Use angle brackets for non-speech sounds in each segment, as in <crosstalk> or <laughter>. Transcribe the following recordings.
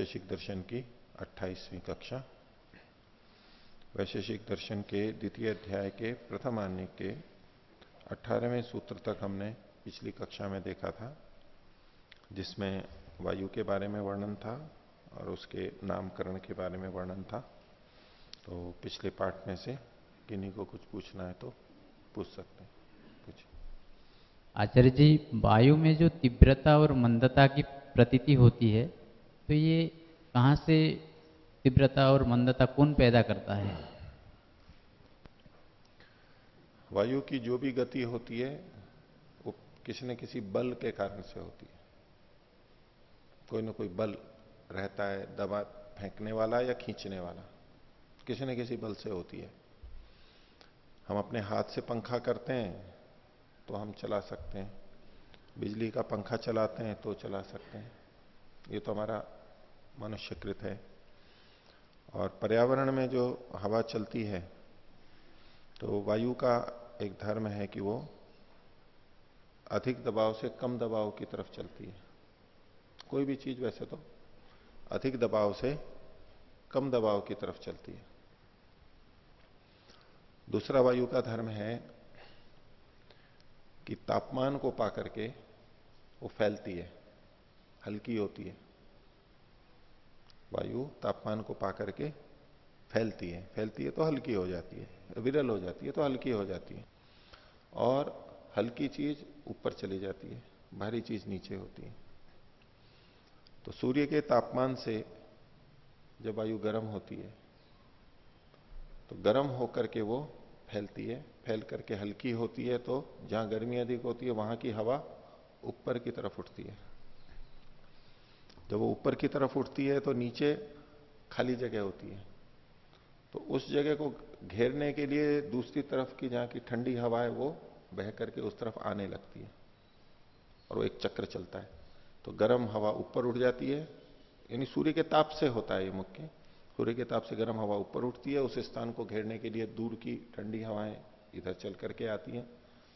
वैशेषिक दर्शन की 28वीं कक्षा। वैशेषिक दर्शन के द्वितीय अध्याय के प्रथम आने के 18वें सूत्र तक हमने पिछली कक्षा में देखा था, जिसमें वायु के बारे में वर्णन था और उसके नामकरण के बारे में वर्णन था। तो पिछले पाठ में से किन्हीं को कुछ पूछना है तो पूछ सकते हैं। पूछ आचार्य जी, वायु में जो तीव्रता और मंदता की प्रतीति होती है तो ये कहाँ से तीव्रता और मंदता कौन पैदा करता है? वायु की जो भी गति होती है, वो किसी न किसी बल के कारण से होती है। कोई ना कोई बल रहता है, दबा, फेंकने वाला या खींचने वाला, किसी न किसी बल से होती है। हम अपने हाथ से पंखा करते हैं तो हम चला सकते हैं। बिजली का पंखा चलाते हैं तो चला सकते हैं। ये तो हमारा मनुष्यकृत है। और पर्यावरण में जो हवा चलती है तो वायु का एक धर्म है कि वो अधिक दबाव से कम दबाव की तरफ़ चलती है। कोई भी चीज़ वैसे तो अधिक दबाव से कम दबाव की तरफ़ चलती है। दूसरा वायु का धर्म है कि तापमान को पा करके वो फैलती है, हल्की होती है। वायु तापमान को पा करके फैलती है। फैलती है तो हल्की हो जाती है, विरल हो जाती है तो हल्की हो जाती है। और हल्की चीज़ ऊपर चली जाती है, भारी चीज़ नीचे होती है। तो सूर्य के तापमान से जब वायु गर्म होती है तो गर्म होकर के वो फैलती है। फैल करके हल्की होती है तो जहाँ गर्मी अधिक होती है, वहाँ की हवा ऊपर की तरफ़ उठती है। जब वो ऊपर की तरफ़ उठती है तो नीचे खाली जगह होती है। तो उस जगह को घेरने के लिए दूसरी तरफ़ की जहाँ की ठंडी हवा है, वो बह करके उस तरफ़ आने लगती है और वो एक चक्र चलता है। तो गर्म हवा ऊपर उठ जाती है, यानी सूर्य के ताप से होता है ये मुख्य। सूर्य के ताप से गर्म हवा ऊपर उठती है, उस स्थान को घेरने के लिए दूर की ठंडी हवाएँ इधर चल करके आती हैं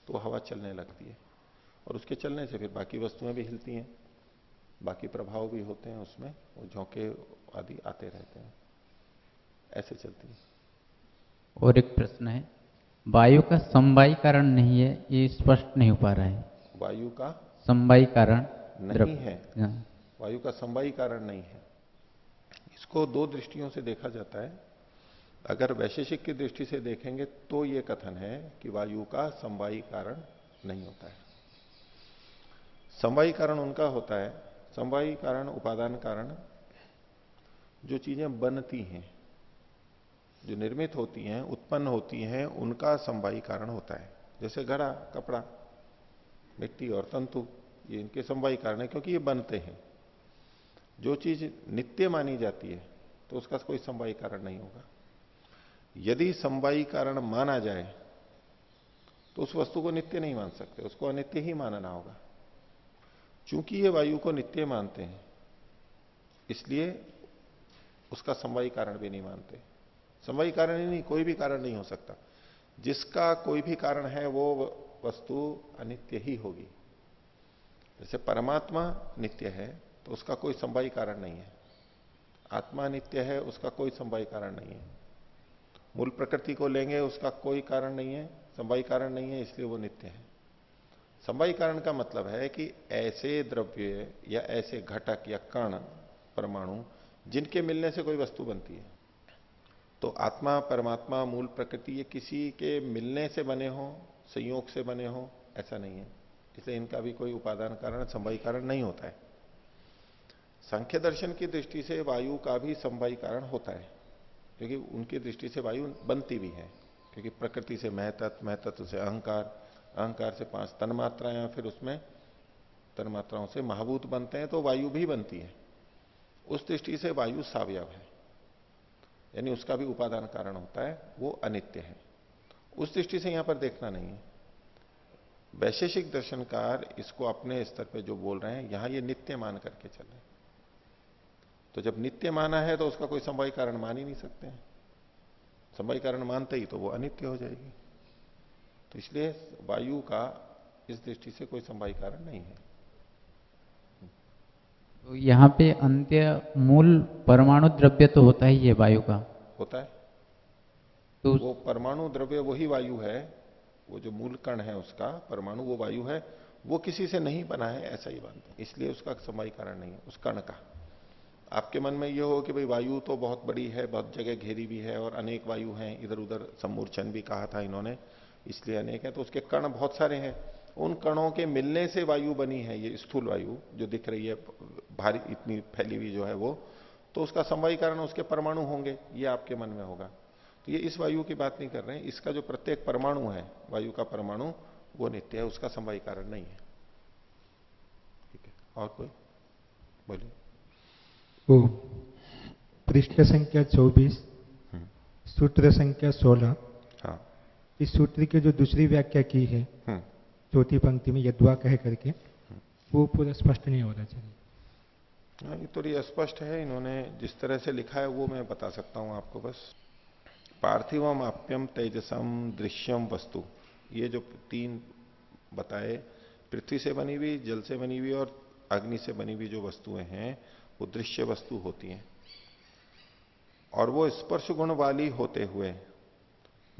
तो हवा चलने लगती है और उसके चलने से फिर बाकी वस्तुएँ भी हिलती हैं। बाकी प्रभाव भी होते हैं उसमें वो झोंके आदि आते रहते हैं। ऐसे चलती है। और एक प्रश्न है वायु का समवायी कारण नहीं है ये स्पष्ट नहीं हो पा रहा है। वायु का समवायी कारण नहीं है। हाँ। वायु का समवायी कारण नहीं है। इसको दो दृष्टियों से देखा जाता है। अगर वैशेषिक की दृष्टि से देखेंगे तो ये कथन है कि वायु का समवायी कारण नहीं होता है। समवायी कारण उनका होता है समवायी कारण, उपादान कारण, जो चीज़ें बनती हैं, जो निर्मित होती हैं, उत्पन्न होती हैं, उनका समवायी कारण होता है। जैसे घड़ा, कपड़ा, मिट्टी और तंतु, ये इनके समवायी कारण है क्योंकि ये बनते हैं। जो चीज़ नित्य मानी जाती है तो उसका कोई समवायी कारण नहीं होगा। यदि समवायी कारण माना जाए तो उस वस्तु को नित्य नहीं मान सकते, उसको अनित्य ही मानना होगा। चूँकि ये वायु को नित्य मानते हैं, इसलिए उसका समवायी कारण भी नहीं मानते। समवायी कारण ही नहीं, कोई भी कारण नहीं हो सकता। जिसका कोई भी कारण है, वो वस्तु अनित्य ही होगी। जैसे परमात्मा नित्य है तो उसका कोई संवाई कारण नहीं है। आत्मा नित्य है, उसका कोई संवाई कारण नहीं है। मूल प्रकृति को लेंगे, उसका कोई कारण नहीं है संवाई कारण नहीं है, इसलिए वो नित्य है। संवाई कारण का मतलब है कि ऐसे द्रव्य या ऐसे घटक या कण परमाणु जिनके मिलने से कोई वस्तु बनती है। तो आत्मा, परमात्मा, मूल प्रकृति ये किसी के मिलने से बने हो, संयोग से बने हो, ऐसा नहीं है। इसलिए इनका भी कोई उपादान कारण, संवाई कारण नहीं होता है। संख्य दर्शन की दृष्टि से वायु का भी संवाई कारण होता है, क्योंकि उनकी दृष्टि से वायु बनती भी है, क्योंकि प्रकृति से महतत्व महतत्व से अहंकार अहंकार से पाँच तन मात्राएँ फिर उसमें तन मात्राओं से महाभूत बनते हैं तो वायु भी बनती है। उस दृष्टि से वायु सावयव है। यानी उसका भी उपादान कारण होता है, वो अनित्य है। उस दृष्टि से यहाँ पर देखना नहीं है। वैशेषिक दर्शनकार इसको अपने स्तर पे जो बोल रहे हैं, यहाँ ये नित्य मान करके चल रहे तो जब नित्य माना है तो उसका कोई संभव कारण मान ही नहीं सकते हैं। कारण मानते ही तो वो अनित्य हो जाएगी। तो इसलिए वायु का इस दृष्टि से कोई संभव कारण नहीं है। तो यहाँ पे अंत्य मूल परमाणु द्रव्य तो होता ही है वायु का। होता है। तो वो परमाणु द्रव्य वही वायु है वो जो मूल कण है उसका परमाणु वो वायु है वो किसी से नहीं बना है ऐसा ही बात इसलिए उसका समय कारण नहीं है उस कण का। आपके मन में यह हो कि भाई वायु तो बहुत बड़ी है बहुत जगह घेरी भी है और अनेक वायु हैं इधर उधर सम्मूर्छन भी कहा था इन्होंने। इसलिए अनेक है तो उसके कण बहुत सारे हैं। उन कणों के मिलने से वायु बनी है ये स्थूल वायु जो दिख रही है भारी इतनी फैली हुई जो है वो तो उसका समवायी कारण उसके परमाणु होंगे ये आपके मन में होगा। तो ये इस वायु की बात नहीं कर रहे हैं इसका जो प्रत्येक परमाणु है वायु का परमाणु वो नित्य है उसका समवायी कारण नहीं है। ठीक है और कोई? बोलिए। वो पृष्ठ संख्या चौबीस हम्म। सूत्र संख्या सोलह इस सूत्र की जो दूसरी व्याख्या की है हम्म चौथी पंक्ति में यद्वा कह करके वो पूरा स्पष्ट नहीं हो रहा चाहिए। हाँ, ये थोड़ी अस्पष्ट है इन्होंने जिस तरह से लिखा है वो मैं बता सकता हूँ आपको बस। पार्थिवम आप्यम तेजसम दृश्यम वस्तु। ये जो तीन बताए पृथ्वी से बनी हुई जल से बनी हुई और अग्नि से बनी हुई जो वस्तुएँ हैं वो दृश्य वस्तु होती हैं। और वो स्पर्श गुण वाली होते हुए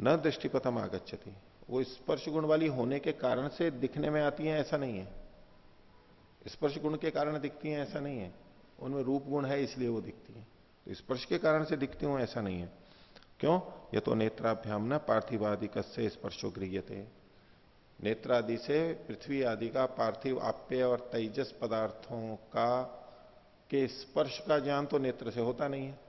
न दृष्टिपथम आगच्छती। वो स्पर्श गुण वाली होने के कारण से दिखने में आती हैं, ऐसा नहीं है। स्पर्श गुण के कारण दिखती हैं, ऐसा नहीं है। उनमें रूप गुण है, इसलिए वो दिखती है। तो स्पर्श के कारण से दिखती हूँ, ऐसा नहीं है। क्यों? ये तो नेत्राभ्याम न पार्थिवादिक से स्पर्शो गृहते नेत्रादि से पृथ्वी आदि का पार्थिव आप्य और तेजस पदार्थों का, के स्पर्श का ज्ञान तो नेत्र से होता नहीं है।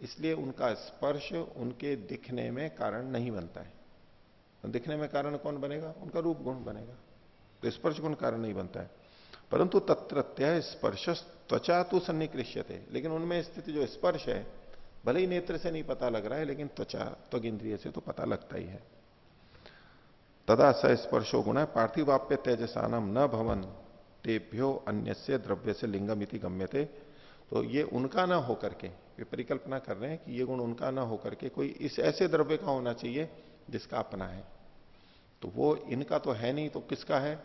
इसलिए उनका स्पर्श उनके दिखने में कारण नहीं बनता है। तो दिखने में कारण कौन बनेगा? उनका रूप गुण बनेगा। तो स्पर्श गुण कारण नहीं बनता है। परंतु तत्रत्य स्पर्श त्वचा तो सन्निकृष्य लेकिन उनमें स्थिति जो स्पर्श है, भले ही नेत्र से नहीं पता लग रहा है, लेकिन त्वचा त्वग इंद्रिय से तो पता लगता ही है। तदा स स्पर्शो गुण है। पार्थिवाप्य तेजसानम न भवन, तेभ्यो अन्य से द्रव्य से लिंगम इति गम्य तो ये उनका ना होकर के वे परिकल्पना कर रहे हैं कि ये गुण उनका ना होकर के कोई इस ऐसे द्रव्य का होना चाहिए जिसका अपना है। तो वो इनका तो है नहीं तो किसका है?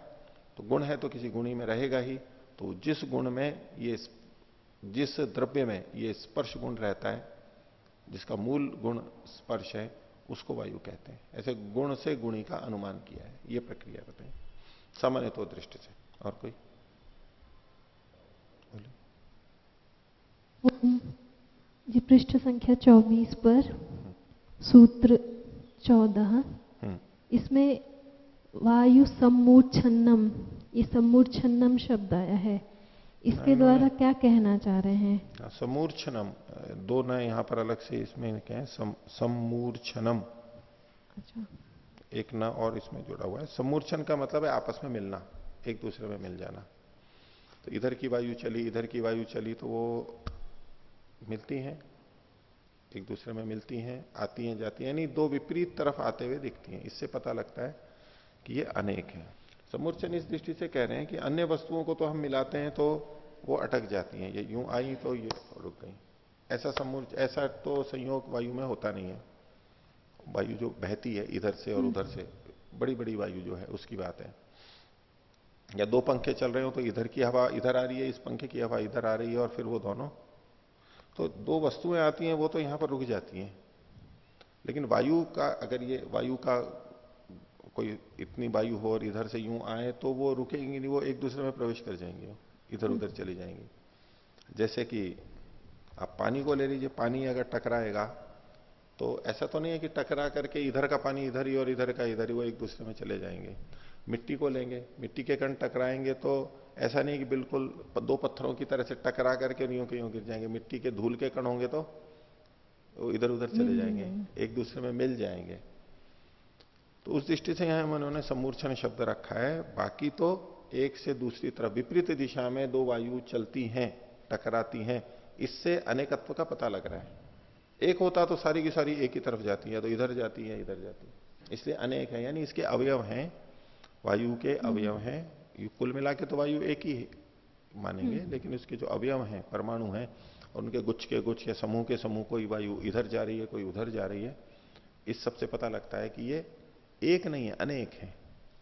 तो गुण है तो किसी गुणी में रहेगा ही। तो जिस गुण में ये जिस द्रव्य में ये स्पर्श गुण रहता है, जिसका मूल गुण स्पर्श है, उसको वायु कहते हैं। ऐसे गुण से गुणी का अनुमान किया है। ये प्रक्रिया बताए सामान्य तो दृष्टि से। और कोई? जी पृष्ठ संख्या चौबीस पर सूत्र चौदह। इसमें वायु सम्मूर्छन्नम ये सम्मूर्छन्नम शब्द आया है। इसके द्वारा क्या कहना चाह रहे हैं? हाँ, समूर्छनम दो न यहाँ पर अलग से इसमें क्या है सम, सम्मूर्छनम अच्छा। एक न और इसमें जुड़ा हुआ है। सम्मूर्छन का मतलब है आपस में मिलना एक दूसरे में मिल जाना। तो इधर की वायु चली इधर की वायु चली तो वो मिलती हैं एक दूसरे में मिलती हैं आती हैं जाती हैं यानी दो विपरीत तरफ़ आते हुए दिखती हैं। इससे पता लगता है कि ये अनेक है। समूर्चन इस दृष्टि से कह रहे हैं कि अन्य वस्तुओं को तो हम मिलाते हैं तो वो अटक जाती हैं। ये यूँ आई तो ये रुक गई। ऐसा समूर्च ऐसा तो संयोग वायु में होता नहीं है। वायु जो बहती है इधर से और हम्म। उधर से बड़ी बड़ी वायु जो है उसकी बात है। या दो पंखे चल रहे हो तो इधर की हवा इधर आ रही है इस पंखे की हवा इधर आ रही है और फिर वो दोनों तो दो वस्तुएँ आती हैं, वो तो यहाँ पर रुक जाती हैं। लेकिन वायु का, अगर ये वायु का कोई इतनी वायु हो और इधर से यूँ आए तो वो रुकेंगी नहीं, वो एक दूसरे में प्रवेश कर जाएँगे इधर उधर चली जाएँगी। जैसे कि आप पानी को ले लीजिए, पानी अगर टकराएगा तो ऐसा तो नहीं है कि टकरा करके इधर का पानी इधर ही और इधर का इधर ही, वो एक दूसरे में चले जाएँगे। मिट्टी को लेंगे। मिट्टी के कण टकराएँगे तो ऐसा नहीं कि बिल्कुल दो पत्थरों की तरह से टकरा करके यूँ के यूँ गिर जाएँगे। मिट्टी के धूल के कण होंगे तो वो इधर उधर चले जाएँगे एक दूसरे में मिल जाएँगे। तो उस दृष्टि से यहाँ उन्होंने समूर्छन शब्द रखा है। बाकी तो एक से दूसरी तरफ़ विपरीत दिशा में दो वायु चलती हैं टकराती हैं। इससे अनेकत्व का पता लग रहा है। एक होता तो सारी की सारी एक ही तरफ़ जाती है तो इधर जाती है इधर जाती है। इसलिए अनेक है यानी इसके अवयव हैं। वायु के अवयव हैं कुल मिला के तो वायु एक ही मानेंगे हम्म। लेकिन उसके जो अवयव हैं परमाणु हैं और उनके गुच्छ के गुच्छ या समूह के समूह कोई वायु इधर जा रही है कोई उधर जा रही है इस सबसे पता लगता है कि ये एक नहीं है अनेक है।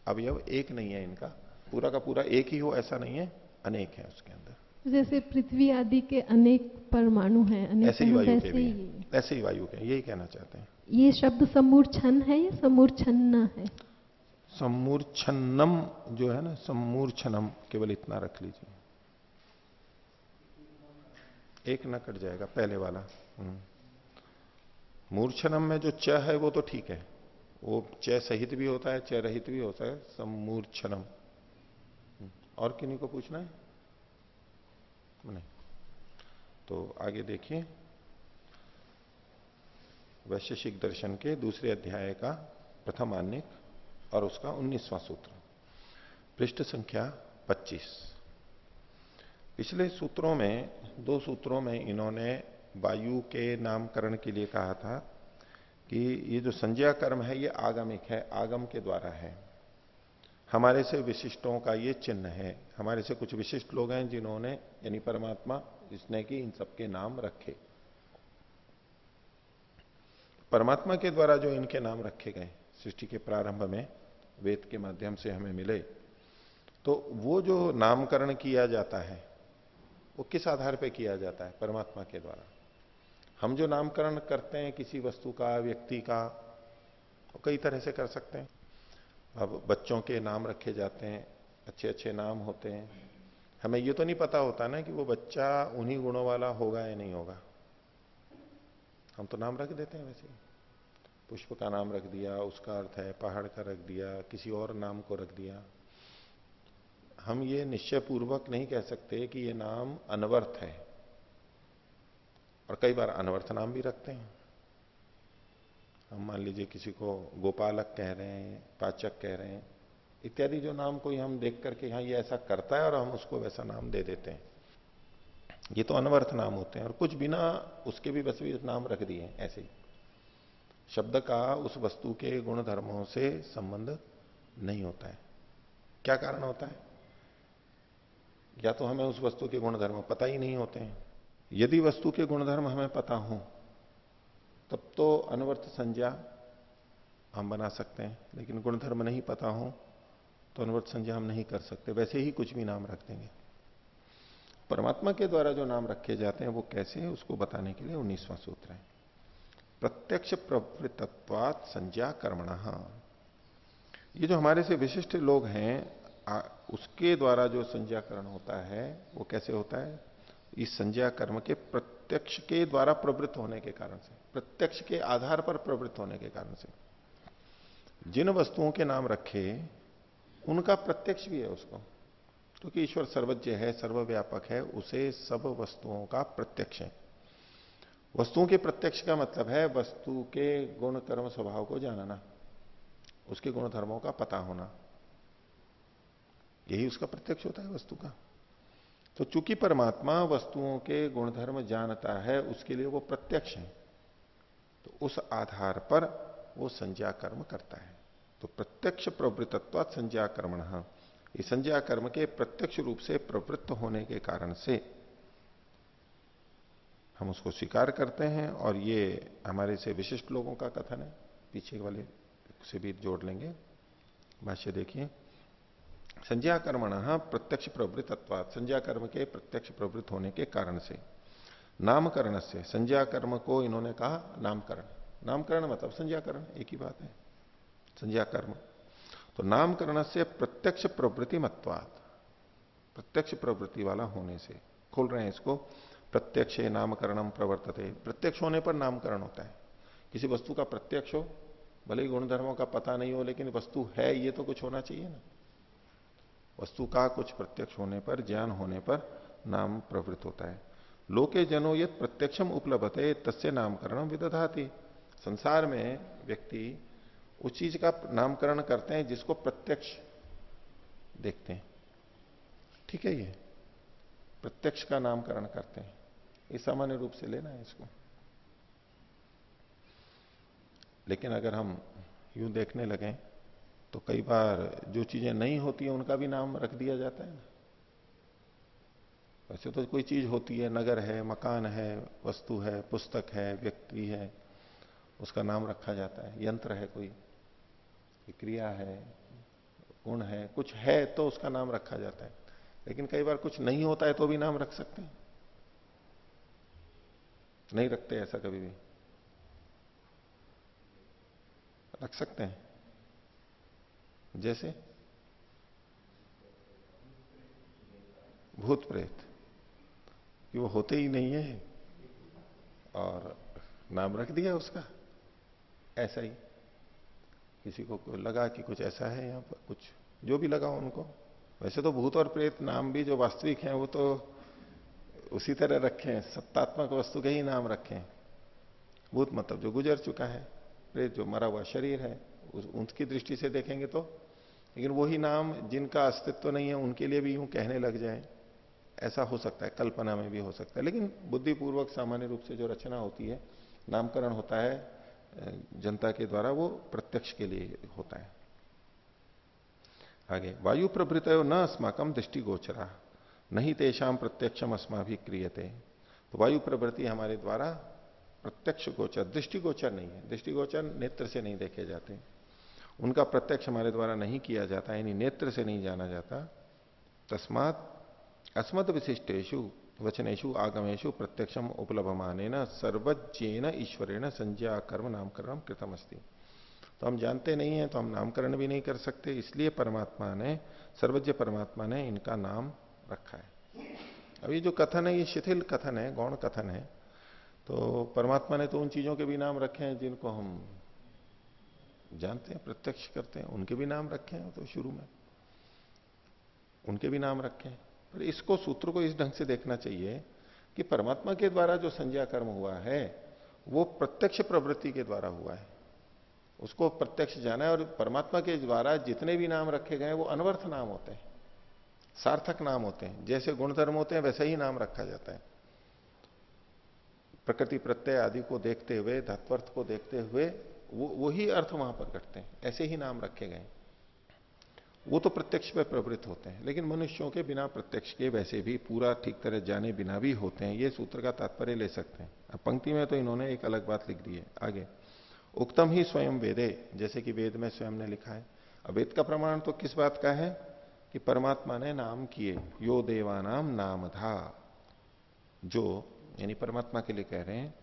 अवयव एक नहीं है इनका पूरा का पूरा एक ही हो ऐसा नहीं है अनेक है उसके अंदर। जैसे पृथ्वी आदि के अनेक परमाणु हैं अनेक ऐसे ही वायु के भी ऐसे ही वायु के यही कहना चाहते हैं। ये शब्द समूर्छन है या समूर्छन्ना है? समूर्छन्नम जो है ना समूर्छनम केवल इतना रख लीजिए। एक न कट जाएगा, पहले वाला। हम्म। मूर्छनम में जो च है, वो तो ठीक है। वो च सहित भी होता है, च रहित भी होता है समूर्छनम हम्म। और किन्हीं को पूछना है? नहीं। तो आगे देखिए। वैशेषिक दर्शन के दूसरे अध्याय का प्रथम आनिक। और उसका उन्नीसवां सूत्र। पृष्ठ संख्या 25 पिछले सूत्रों में, दो सूत्रों में इन्होंने वायु के नामकरण के लिए कहा था कि ये जो संज्ञा कर्म है, ये आगमिक है, आगम के द्वारा है। हमारे से विशिष्टों का ये चिन्ह है। हमारे से कुछ विशिष्ट लोग हैं जिन्होंने, यानी परमात्मा जिसने की इन सबके नाम रखे। परमात्मा के द्वारा जो इनके नाम रखे गए, सृष्टि के प्रारंभ में वेद के माध्यम से हमें मिले तो वो जो नामकरण किया जाता है, वो किस आधार पे किया जाता है? परमात्मा के द्वारा। हम जो नामकरण करते हैं किसी वस्तु का, व्यक्ति का, वो कई तरह से कर सकते हैं। अब बच्चों के नाम रखे जाते हैं अच्छे अच्छे नाम होते हैं। हमें ये तो नहीं पता होता ना कि वो बच्चा उन्हीं गुणों वाला होगा या नहीं होगा। हम तो नाम रख देते हैं वैसे ही। पुष्प का नाम रख दिया, उसका अर्थ है पहाड़ का रख दिया, किसी और नाम को रख दिया। हम ये निश्चय पूर्वक नहीं कह सकते कि ये नाम अनवर्थ है। और कई बार अनवर्थ नाम भी रखते हैं। हम मान लीजिए किसी को गोपालक कह रहे हैं, पाचक कह रहे हैं, इत्यादि जो नाम कोई हम देख करके हाँ ये ऐसा करता है और हम उसको वैसा नाम दे देते हैं। ये तो अनवर्थ नाम होते हैं और कुछ बिना उसके भी बस भी नाम रख दिए ऐसे ही। शब्द का उस वस्तु के गुण धर्मों से संबंध नहीं होता है। क्या कारण होता है? या तो हमें उस वस्तु के गुण धर्म पता ही नहीं होते हैं। यदि वस्तु के गुणधर्म हमें पता हो, तब तो अनवर्थ संज्ञा हम बना सकते हैं। लेकिन गुणधर्म नहीं पता हो तो अनवर्थ संज्ञा हम नहीं कर सकते। वैसे ही कुछ भी नाम रख देंगे। परमात्मा के द्वारा जो नाम रखे जाते हैं, वो कैसे है, उसको बताने के लिए उन्नीसवां सूत्र है। प्रत्यक्ष प्रवृत्तत्वात संज्ञा कर्मण ये जो हमारे से विशिष्ट लोग हैं आ, उसके द्वारा जो संज्ञाकरण होता है वो कैसे होता है? इस संज्ञा कर्म के प्रत्यक्ष के द्वारा प्रवृत्त होने के कारण से प्रत्यक्ष के आधार पर प्रवृत्त होने के कारण से। जिन वस्तुओं के नाम रखे उनका प्रत्यक्ष भी है उसको। क्योंकि तो ईश्वर सर्वज्ञ है सर्वव्यापक है उसे सब वस्तुओं का प्रत्यक्ष है। वस्तुओं के प्रत्यक्ष का मतलब है वस्तु के गुण, कर्म, स्वभाव को जानना, उसके गुण, धर्मों का पता होना। यही उसका प्रत्यक्ष होता है वस्तु का। तो चूँकि परमात्मा वस्तुओं के गुणधर्म जानता है, उसके लिए वो प्रत्यक्ष है तो उस आधार पर वो संज्ञा कर्म करता है। तो प्रत्यक्ष प्रवृत्तत्व संज्ञा कर्मण संज्ञा कर्म के प्रत्यक्ष रूप से प्रवृत्त होने के कारण से हम उसको स्वीकार करते हैं और ये हमारे से विशिष्ट लोगों का कथन है। पीछे वाले से भी जोड़ लेंगे। भाष्य देखिए संज्ञा कर्मण प्रत्यक्ष प्रवृत्तत्वाद संज्ञा कर्म के प्रत्यक्ष प्रवृत्त होने के कारण से। नामकरण से संज्ञा कर्म को इन्होंने कहा नामकरण। नामकरण मतलब संज्ञाकरण, एक ही बात है। संज्ञा कर्म तो नामकरण से प्रत्यक्ष प्रवृत्ति मत्वाद प्रत्यक्ष प्रवृत्ति वाला होने से। खोल रहे हैं इसको। प्रत्यक्ष नामकरणम प्रवर्तते। प्रत्यक्ष होने पर नामकरण होता है। किसी वस्तु का प्रत्यक्ष हो, भले ही गुणधर्मों का पता नहीं हो, लेकिन वस्तु है, ये तो कुछ होना चाहिए ना। वस्तु का कुछ प्रत्यक्ष होने पर, ज्ञान होने पर नाम प्रवृत्त होता है। लोके जनो यद प्रत्यक्षम उपलब्ध है तस्य नामकरण विदधाती। संसार में व्यक्ति उस चीज़ का नामकरण करते हैं, जिसको प्रत्यक्ष देखते हैं। ठीक है ये? प्रत्यक्ष का नामकरण करते हैं। ये सामान्य रूप से लेना है इसको। लेकिन अगर हम यूँ देखने लगे तो कई बार जो चीज़ें नहीं होती है, उनका भी नाम रख दिया जाता है ना। वैसे तो कोई चीज़ होती है, नगर है, मकान है, वस्तु है, पुस्तक है, व्यक्ति है, उसका नाम रखा जाता है। यंत्र है कोई क्रिया है, गुण है, कुछ है तो उसका नाम रखा जाता है। लेकिन कई बार कुछ नहीं होता है तो भी नाम रख सकते हैं। नहीं रखते ऐसा कभी भी। रख सकते हैं। जैसे? भूत प्रेत। कि वो होते ही नहीं है और नाम रख दिया उसका। ऐसा ही। किसी को लगा कि कुछ ऐसा है यहाँ पर, कुछ जो भी लगा उनको। वैसे तो भूत और प्रेत नाम भी जो वास्तविक हैं, वो तो उसी तरह रखे, सत्तात्मक वस्तु के ही नाम रखे। भूत मतलब जो गुजर चुका है प्रेत जो मरा हुआ शरीर है उनकी दृष्टि से देखेंगे तो। लेकिन वही नाम जिनका अस्तित्व नहीं है, उनके लिए भी यूँ कहने लग जाए। ऐसा हो सकता है, कल्पना में भी हो सकता है। लेकिन बुद्धिपूर्वक सामान्य रूप से जो रचना होती है, नामकरण होता है जनता के द्वारा, वो प्रत्यक्ष के लिए होता है। आगे, वायु प्रभृत न अस्माकम दृष्टि गोचरा नहीं तेषाम प्रत्यक्षम अस्मा भी क्रियते। तो वायु प्रवृत्ति हमारे द्वारा प्रत्यक्ष गोचर, दृष्टिगोचर नहीं है। दृष्टिगोचर नेत्र से नहीं देखे जाते। उनका प्रत्यक्ष हमारे द्वारा नहीं किया जाता, यानी नेत्र से नहीं जाना जाता। तस्मात अस्मद विशिष्टेशु वचनेशु आगमेशु प्रत्यक्षम उपलभमाने न सर्वज्ञेन ईश्वरेण संज्ञा कर्म नामकरण कृतम अस्ती तो हम जानते नहीं है तो हम नामकरण भी नहीं कर सकते, इसलिए परमात्मा ने, सर्वज्ञ परमात्मा ने इनका नाम रखा है। अब ये जो कथन है, ये शिथिल कथन है, गौण कथन है तो परमात्मा ने तो उन चीज़ों के भी नाम रखे हैं जिनको हम जानते हैं, प्रत्यक्ष करते हैं, उनके भी नाम रखे हैं तो शुरू में। उनके भी नाम रखे हैं। पर इसको, सूत्र को इस ढंग से देखना चाहिए कि परमात्मा के द्वारा जो संज्ञा कर्म हुआ है, वो प्रत्यक्ष प्रवृत्ति के द्वारा हुआ है। उसको प्रत्यक्ष जाना है और परमात्मा के द्वारा जितने भी नाम रखे गए वो अनवर्थ नाम होते हैं। सार्थक नाम होते हैं। जैसे गुणधर्म होते हैं, वैसे ही नाम रखा जाता है। प्रकृति प्रत्यय आदि को देखते हुए धत्वर्थ को देखते हुए, वो वही अर्थ वहाँ पर घटते हैं। ऐसे ही नाम रखे गए वो तो प्रत्यक्ष पे प्रवृत्त होते हैं, लेकिन मनुष्यों के बिना प्रत्यक्ष के वैसे भी पूरा ठीक तरह जाने बिना भी होते हैं। ये सूत्र का तात्पर्य ले सकते हैं। अब पंक्ति में तो इन्होंने एक अलग बात लिख दी है, आगे। उक्तम ही स्वयं वेदे, जैसे कि वेद में स्वयं ने लिखा है। अब वेद का प्रमाण तो किस बात का है? कि परमात्मा ने नाम किए, यो देवानाम नाम था जो, यानी परमात्मा के लिए कह रहे हैं,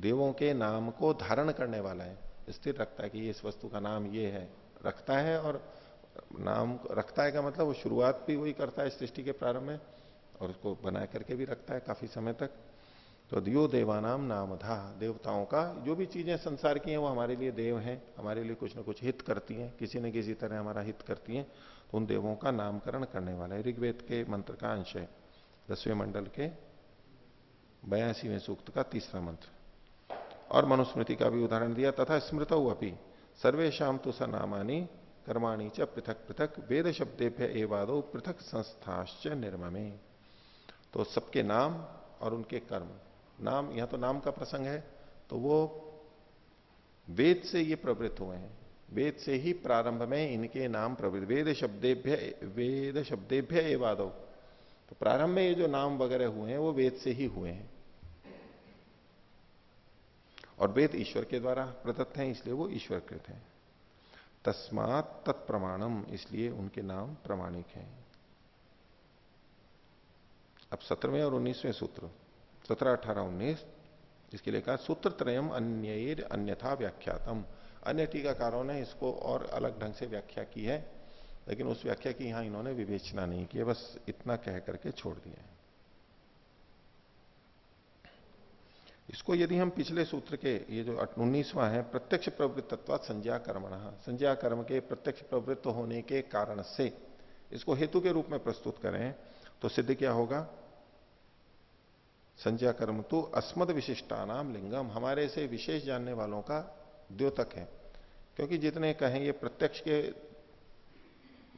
देवों के नाम को धारण करने वाला है। स्थिर रखता है कि इस वस्तु का नाम ये है, रखता है और नाम रखता है का मतलब वो शुरुआत भी वही करता है सृष्टि के प्रारंभ में और उसको बना करके भी रखता है काफ़ी समय तक। तो दियो देवानाम नाम था देवताओं का जो भी चीज़ें संसार की हैं वो हमारे लिए देव हैं, हमारे लिए कुछ ना कुछ हित करती हैं, किसी न किसी तरह हमारा हित करती हैं। उन देवों का नामकरण करने वाला है। ऋग्वेद के मंत्र का अंश है। दसवें मंडल के बयासीवें सूक्त का तीसरा मंत्र। और मनुस्मृति का भी उदाहरण दिया, तथा स्मृत अपनी सर्वेशम तो स कर्माणी च पृथक पृथक, वेद शब्देभ्य एवादो पृथक संस्थाश्च निर्ममे। तो सबके नाम और उनके कर्म। नाम, यहाँ तो नाम का प्रसंग है तो वो वेद से ये प्रवृत्त हुए हैं। वेद से ही प्रारंभ में इनके नाम प्रवृत्त वेद शब्देभ्य वेद शब्देभ्य एवादो। तो प्रारंभ में ये जो नाम वगैरह हुए हैं, वो वेद से ही हुए हैं। और वेद ईश्वर के द्वारा प्रदत्त हैं, इसलिए वो ईश्वर कृत हैं। तस्मात तत्प्रमाणम, इसलिए उनके नाम प्रमाणिक हैं। अब सत्रहवें और उन्नीसवें सूत्र। सत्रह, अठारह, उन्नीस, इसके लिए कहा, सूत्र त्रयम अन्य अन्यथा व्याख्यातम। अन्य टीकाकारों ने इसको और अलग ढंग से व्याख्या की है, लेकिन उस व्याख्या की यहाँ इन्होंने विवेचना नहीं की बस इतना कह करके छोड़ दिया इसको यदि हम पिछले सूत्र के, ये जो उन्नीसवा है, प्रत्यक्ष प्रवृत्तत्व संज्ञा कर्म संज्ञा कर्म के प्रत्यक्ष प्रवृत्त होने के कारण से इसको हेतु के रूप में प्रस्तुत करें तो सिद्ध क्या होगा? संज्ञा कर्म तो अस्मद विशिष्टानाम लिंगम, हमारे से विशेष जानने वालों का द्योतक है। क्योंकि जितने कहें ये प्रत्यक्ष के,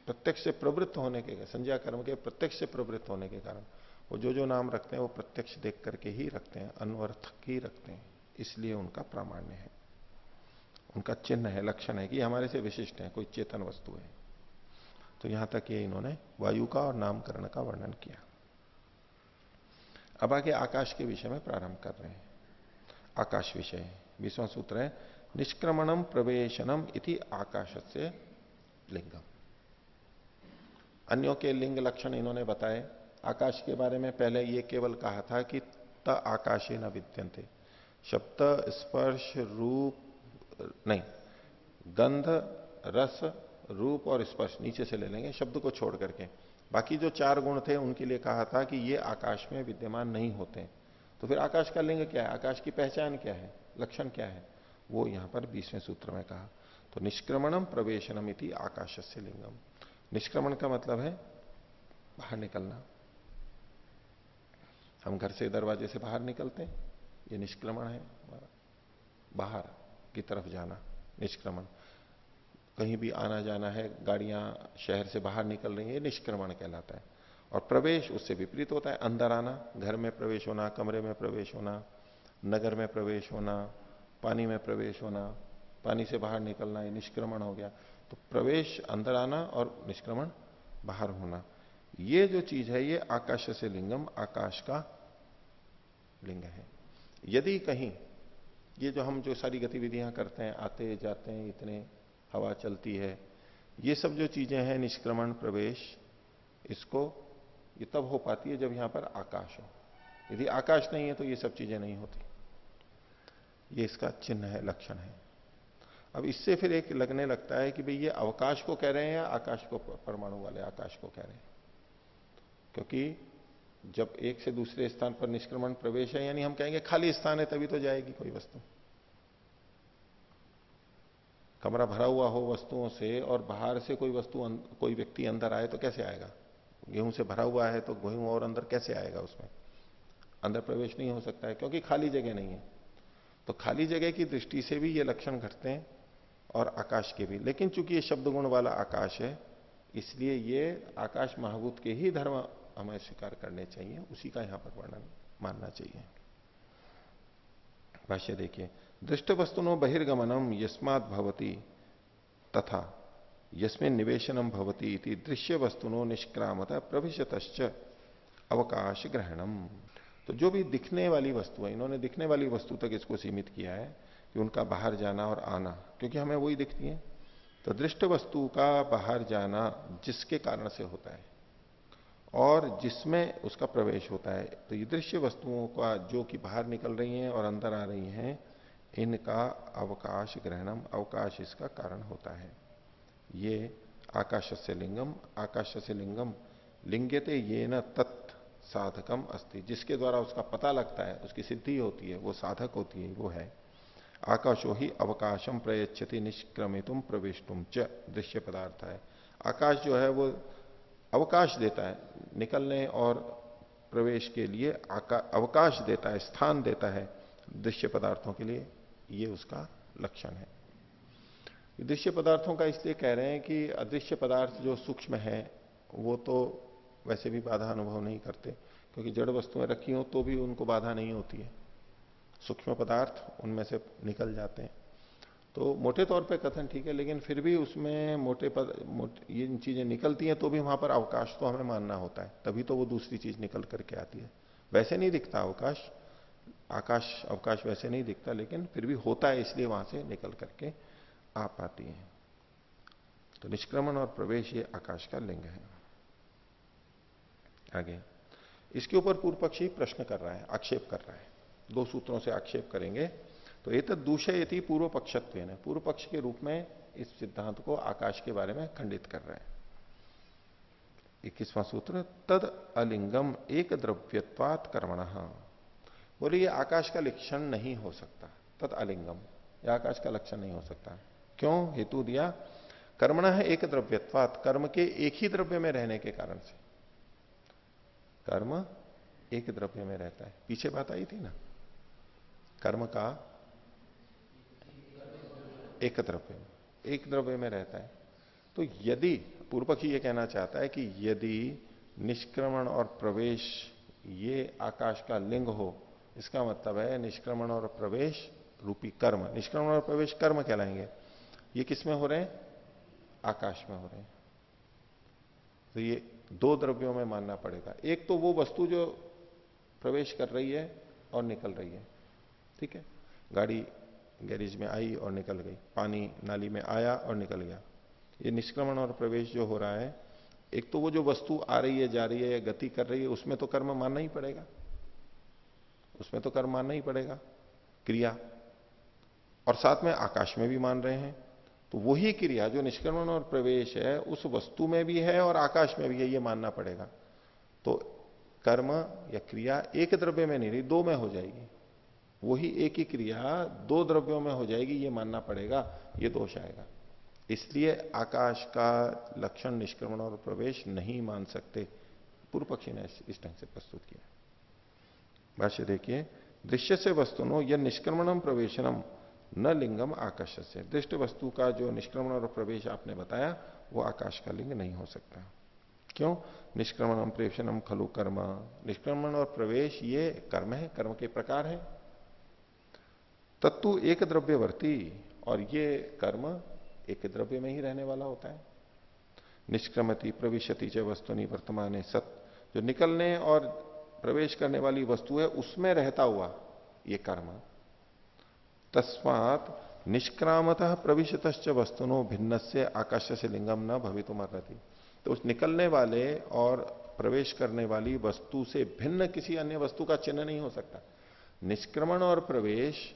प्रत्यक्ष से प्रवृत्त होने के, संज्ञा कर्म के प्रत्यक्ष से प्रवृत्त होने के कारण, वो जो जो नाम रखते हैं, वो प्रत्यक्ष देख करके ही रखते हैं अनवर्थक ही रखते हैं। इसलिए उनका प्रामाण्य है। उनका चिन्ह है, लक्षण है कि हमारे से विशिष्ट है, कोई चेतन वस्तु है। तो यहाँ तक ये इन्होंने वायु का और नामकरण का वर्णन किया। अब आगे आकाश के विषय में प्रारंभ कर रहे हैं। आकाश विषय विश्व सूत्र है। निष्क्रमणम प्रवेशनम इति आकाश से लिंगम। अन्यों के लिंग लक्षण इन्होंने बताए। आकाश के बारे में पहले ये केवल कहा था कि त आकाशे न विद्यंते शब्द, स्पर्श, रूप, नहीं, गंध, रस, रूप और स्पर्श नीचे से ले लेंगे, शब्द को छोड़ करके। बाकी जो चार गुण थे, उनके लिए कहा था कि ये आकाश में विद्यमान नहीं होते। तो फिर आकाश का लिंग क्या है? आकाश की पहचान क्या है? लक्षण क्या है? वो यहाँ पर बीसवें सूत्र में कहा तो निष्क्रमणम प्रवेशनम इति आकाश से लिंगम। निष्क्रमण का मतलब है बाहर निकलना। हम घर से दरवाजे से बाहर निकलते हैं, ये निष्क्रमण है, बाहर की तरफ़ जाना, निष्क्रमण। कहीं भी आना जाना है, गाड़ियाँ शहर से बाहर निकल रही है निष्क्रमण कहलाता है। और प्रवेश उससे विपरीत होता है, अंदर आना, घर में प्रवेश होना, कमरे में प्रवेश होना, नगर में प्रवेश होना पानी में प्रवेश होना, पानी से बाहर निकलना, ये निष्क्रमण हो गया। तो प्रवेश, अंदर आना और निष्क्रमण, बाहर होना। ये जो चीज़ है, ये आकाश से लिंगम, आकाश का लिंग है। यदि कहीं, ये जो हम जो सारी गतिविधियाँ करते हैं, आते, जाते हैं, इतने हवा चलती है, ये सब जो चीज़ें हैं, निष्क्रमण, प्रवेश, इसको, ये तब हो पाती है जब यहाँ पर आकाश हो। यदि आकाश नहीं है तो ये सब चीज़ें नहीं होती। ये इसका चिन्ह है, लक्षण है। अब इससे फिर एक लगने लगता है कि भाई ये अवकाश को कह रहे हैं या आकाश को, परमाणु वाले आकाश को कह रहे हैं? क्योंकि जब एक से दूसरे स्थान पर निष्क्रमण प्रवेश है, यानी हम कहेंगे खाली स्थान है, तभी तो जाएगी कोई वस्तु। कमरा भरा हुआ हो वस्तुओं से और बाहर से कोई वस्तु कोई व्यक्ति अंदर आए तो कैसे आएगा? गेहूँ से भरा हुआ है तो गेहूँ और अंदर कैसे आएगा उसमें? अंदर प्रवेश नहीं हो सकता है, क्योंकि खाली जगह नहीं है। तो खाली जगह की दृष्टि से भी ये लक्षण घटते हैं और आकाश के भी। लेकिन चूँकि ये शब्द गुण वाला आकाश है, इसलिए ये आकाश महाभूत के ही धर्म हमें स्वीकार करने चाहिए, उसी का यहाँ पर वर्णन मानना चाहिए। भाष्य देखिए दृष्ट वस्तुनो बहिर्गमनम यस्मात भवती तथा यस्मिन निवेशनम भवती इति दृश्य वस्तुनो निष्क्रामता प्रभिशत अवकाश ग्रहणम तो जो भी दिखने वाली वस्तु है, इन्होंने दिखने वाली वस्तु तक इसको सीमित किया है कि उनका बाहर जाना और आना, क्योंकि हमें वही दिखती है। तो दृष्ट वस्तु का बाहर जाना जिसके कारण से होता है और जिसमें उसका प्रवेश होता है। तो ये दृश्य वस्तुओं का जो कि बाहर निकल रही हैं और अंदर आ रही हैं, इनका अवकाश ग्रहणम, अवकाश इसका कारण होता है। ये आकाश से लिंगम आकाश से लिंगम लिंगते ये न तत् साधकम अस्ति। जिसके द्वारा उसका पता लगता है, उसकी सिद्धि होती है, वो साधक होती है, वो है। आकाशो ही अवकाशम प्रयच्छति निष्क्रमितुम प्रवेशुम च, दृश्य पदार्थ है। आकाश जो है, वो अवकाश देता है, निकलने और प्रवेश के लिए अवकाश देता है, स्थान देता है दृश्य पदार्थों के लिए। ये उसका लक्षण है। दृश्य पदार्थों का इसलिए कह रहे हैं कि अदृश्य पदार्थ जो सूक्ष्म है, वो तो वैसे भी बाधा अनुभव नहीं करते, क्योंकि जड़ वस्तुएँ रखी हो तो भी उनको बाधा नहीं होती है। सूक्ष्म पदार्थ उनमें से निकल जाते हैं। तो मोटे तौर पे कथन ठीक है, लेकिन फिर भी उसमें मोटे पद ये चीज़ें निकलती हैं तो भी वहाँ पर अवकाश तो हमें मानना होता है। तभी तो वो दूसरी चीज़ निकल करके आती है। वैसे नहीं दिखता अवकाश, आकाश, अवकाश वैसे नहीं दिखता, लेकिन फिर भी होता है, इसलिए वहाँ से निकल करके आ पाती है। तो निष्क्रमण और प्रवेश ये आकाश का लिंग है। आगे। इसके ऊपर पूर्व पक्षी प्रश्न कर रहा है, आक्षेप कर रहा है। दो सूत्रों से आक्षेप करेंगे। तो ये तो दूषयति पूर्व पक्षत्व पूर्व पक्ष के रूप में इस सिद्धांत को आकाश के बारे में खंडित कर रहे हैं। इक्कीसवां सूत्र, तद अलिंगम एक द्रव्यत्वात कर्मण। बोले, ये आकाश का लक्षण नहीं हो सकता। तद अलिंगम। ये आकाश का लक्षण नहीं हो सकता। क्यों? हेतु दिया, कर्मण एक द्रव्यत्वात कर्म के एक ही द्रव्य में रहने के कारण से। कर्म एक द्रव्य में रहता है। पीछे बात आई थी ना? कर्म का एक द्रव्य में, एक द्रव्य में रहता है। तो यदि पूर्व पक्षी ये कहना चाहता है कि यदि निष्क्रमण और प्रवेश ये आकाश का लिंग हो, इसका मतलब है निष्क्रमण और प्रवेश रूपी कर्म। निष्क्रमण और प्रवेश कर्म कहलाएँगे। ये किसमें हो रहे हैं? आकाश में हो रहे हैं। तो ये दो द्रव्यों में मानना पड़ेगा। एक तो वो वस्तु जो प्रवेश कर रही है और निकल रही है। ठीक है? गाड़ी गैरेज में आई और निकल गई। पानी नाली में आया और निकल गया। ये निष्क्रमण और प्रवेश जो हो रहा है, एक तो वो जो वस्तु आ रही है, जा रही है गति कर रही है, उसमें तो कर्म मानना ही पड़ेगा। उसमें तो कर्म मानना ही पड़ेगा। क्रिया। और साथ में आकाश में भी मान रहे हैं। तो वही क्रिया जो निष्क्रमण और प्रवेश है, उस वस्तु में भी है और आकाश में भी है, ये मानना पड़ेगा। तो कर्म या क्रिया एक द्रव्य में नहीं रही, दो में हो जाएगी। वही एक ही क्रिया दो द्रव्यों में हो जाएगी, ये मानना पड़ेगा, ये दोष आएगा। इसलिए आकाश का लक्षण निष्क्रमण और प्रवेश नहीं मान सकते। पूर्व पक्षी ने इस ढंग से प्रस्तुत किया। भाष्य देखिए, दृश्य से वस्तुनो यह निष्क्रमणम प्रवेशनम। न लिंगम आकाश से दृष्ट वस्तु का जो निष्क्रमण और प्रवेश आपने बताया, वो आकाश का लिंग नहीं हो सकता। क्यों? निष्क्रमणम प्रेषणम खलु कर्म। निष्क्रमण और प्रवेश ये कर्म है, कर्म के प्रकार है। तत्व एक द्रव्यवर्ती और ये कर्म एक द्रव्य में ही रहने वाला होता है। निष्क्रमति, प्रविशति च वस्तु वर्तमान सत। जो निकलने और प्रवेश करने वाली वस्तु है, उसमें रहता हुआ ये कर्म तस्मात निष्क्रामतः प्रविशत वस्तुनो भिन्न से आकाश से लिंगम न भवितुमर्हति। तो उस निकलने वाले और प्रवेश करने वाली वस्तु से भिन्न किसी अन्य वस्तु का चिन्ह नहीं हो सकता। निष्क्रमण और प्रवेश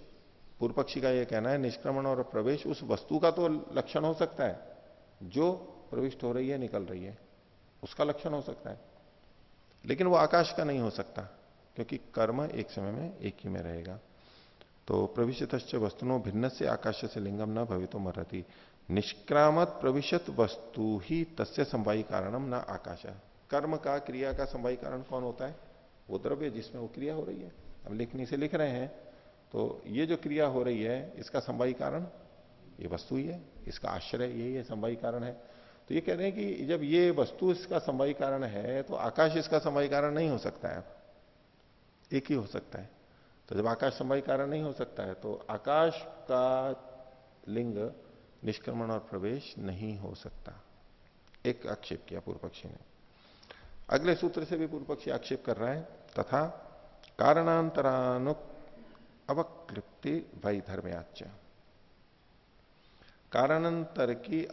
पूर्व पक्षी का यह कहना है, निष्क्रमण और प्रवेश उस वस्तु का तो लक्षण हो सकता है। जो प्रविष्ट हो रही है, निकल रही है, उसका लक्षण हो सकता है। लेकिन वो आकाश का नहीं हो सकता, क्योंकि कर्म एक समय में एक ही में रहेगा। तो प्रविशत वस्तुनो भिन्न से आकाश से लिंगम न भवितो मरती निष्क्रामत प्रविशत वस्तु ही तस्य संवाई कारणम न आकाश। कर्म का, क्रिया का संवाई कारण कौन होता है? वो द्रव्य जिसमें वो क्रिया हो रही है। अब लिखने से लिख रहे हैं तो ये जो क्रिया हो रही है, इसका संवाई कारण ये वस्तु ही है, इसका आश्रय यही है संवाई कारण है। तो ये कह रहे हैं कि जब ये वस्तु इसका संवाई कारण है तो आकाश इसका संवाई कारण नहीं हो सकता है। एक ही हो सकता है। तो जब आकाश संवाई कारण नहीं हो सकता है तो आकाश का लिंग निष्क्रमण और प्रवेश नहीं हो सकता। एक आक्षेप किया पूर्व पक्षी ने। अगले सूत्र से भी पूर्व पक्षी आक्षेप कर रहा है, तथा कारणांतरानुक अवक्लिप्ति वैधर्म्याच कारणांतर की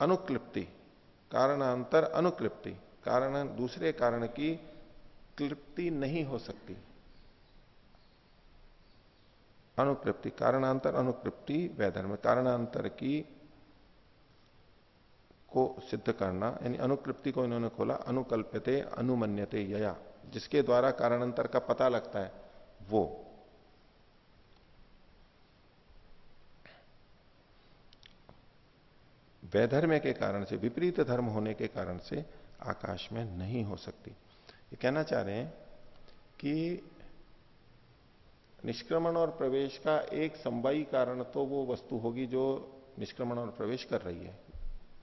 अनुक्लिप्ति, कारणांतर अनुक्लिप्ति, कारण दूसरे कारण की क्लिप्ति नहीं हो सकती। अनुक्लिप्ति, कारणांतर अनुक्लिप्ति वैधर्म, कारणांतर की को सिद्ध करना, यानी अनुक्लिप्ति को इन्होंने खोला अनुकल्पते अनुमन्यते, यया, जिसके द्वारा कारणांतर का पता लगता है, वो। वैधर्म के कारण से, विपरीत धर्म होने के कारण से आकाश में नहीं हो सकती। ये कहना चाह रहे हैं कि निष्क्रमण और प्रवेश का एक संवाई कारण तो वो वस्तु होगी जो निष्क्रमण और प्रवेश कर रही है,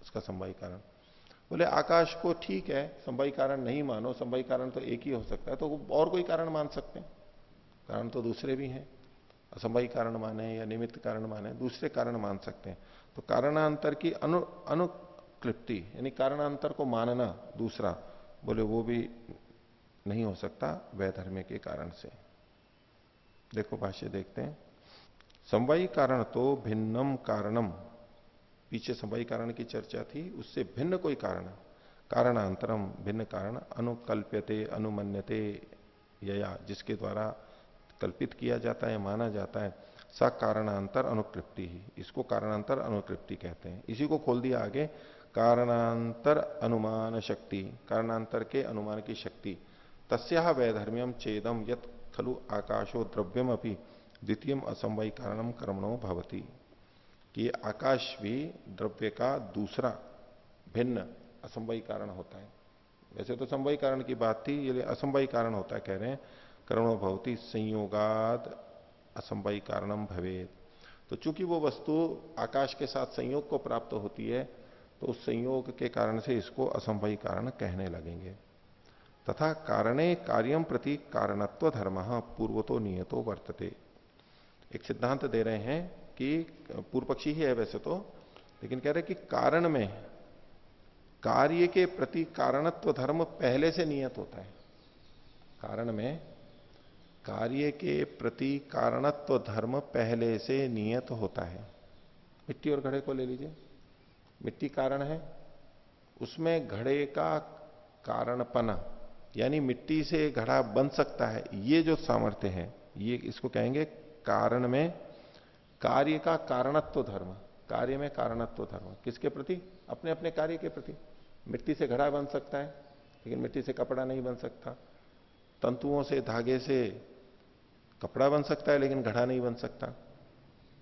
उसका संवाई कारण। बोले, आकाश को ठीक है संवाई कारण नहीं मानो संवाई कारण तो एक ही हो सकता है तो और कोई कारण मान सकते हैं। कारण तो दूसरे भी हैं असंभवी कारण माने या निमित्त कारण माने, दूसरे कारण मान सकते हैं। तो कारणांतर की अनु, अनुक्लिप्ति, यानी कारणांतर को मानना दूसरा, बोले, वो भी नहीं हो सकता वैधर्म्य के कारण से। देखो भाष्य देखते हैं। संवाई कारण तो भिन्नम कारणम। पीछे संवाई कारण की चर्चा थी, उससे भिन्न कोई कारण? कारणांतरम, भिन्न कारण, अनुकल्प्यते, अनुमन्यते या जिसके द्वारा कल्पित किया जाता है, माना जाता है, स कारणांतर अनुकृप्ति ही। इसको कारणांतर अनुकृप्ति कहते हैं। इसी को खोल दिया आगे, कारणांतर अनुमान शक्ति, कारणांतर के अनुमान की शक्ति। तस्या वैधर्म्यम चेदम यत खलु आकाशो द्रव्यम अपनी द्वितीय असमवय कारणम कर्मणो भवती। कि आकाश भी द्रव्य का दूसरा भिन्न असंभवी कारण होता है। वैसे तो संभवी कारण की बात थी, ये असंभवी कारण होता है कह रहे हैं कर्णो भवती, संयोगाद असंभवी कारणम भवे तो चूँकि वो वस्तु आकाश के साथ संयोग को प्राप्त होती है तो उस संयोग के कारण से इसको असंभवी कारण कहने लगेंगे। तथा कारणे कार्यम प्रति कारणत्व धर्म, पूर्वतो नियतो वर्तते। एक सिद्धांत दे रहे हैं कि पूर्व पक्षी ही है वैसे तो लेकिन कह रहे कि कारण में कार्य के प्रति कारणत्व धर्म पहले से नियत होता है। कारण में कार्य के प्रति कारणत्व धर्म पहले से नियत होता है। मिट्टी और घड़े को ले लीजिए। मिट्टी कारण है, उसमें घड़े का कारणपना यानी मिट्टी से घड़ा बन सकता है। ये जो सामर्थ्य है, ये इसको कहेंगे कारण में कार्य का कारणत्व धर्म। कार्य में कारणत्व धर्म। किसके प्रति? अपने अपने कार्य के प्रति। मिट्टी से घड़ा बन सकता है, लेकिन मिट्टी से कपड़ा नहीं बन सकता। तंतुओं से, धागे से कपड़ा बन सकता है, लेकिन घड़ा नहीं बन सकता।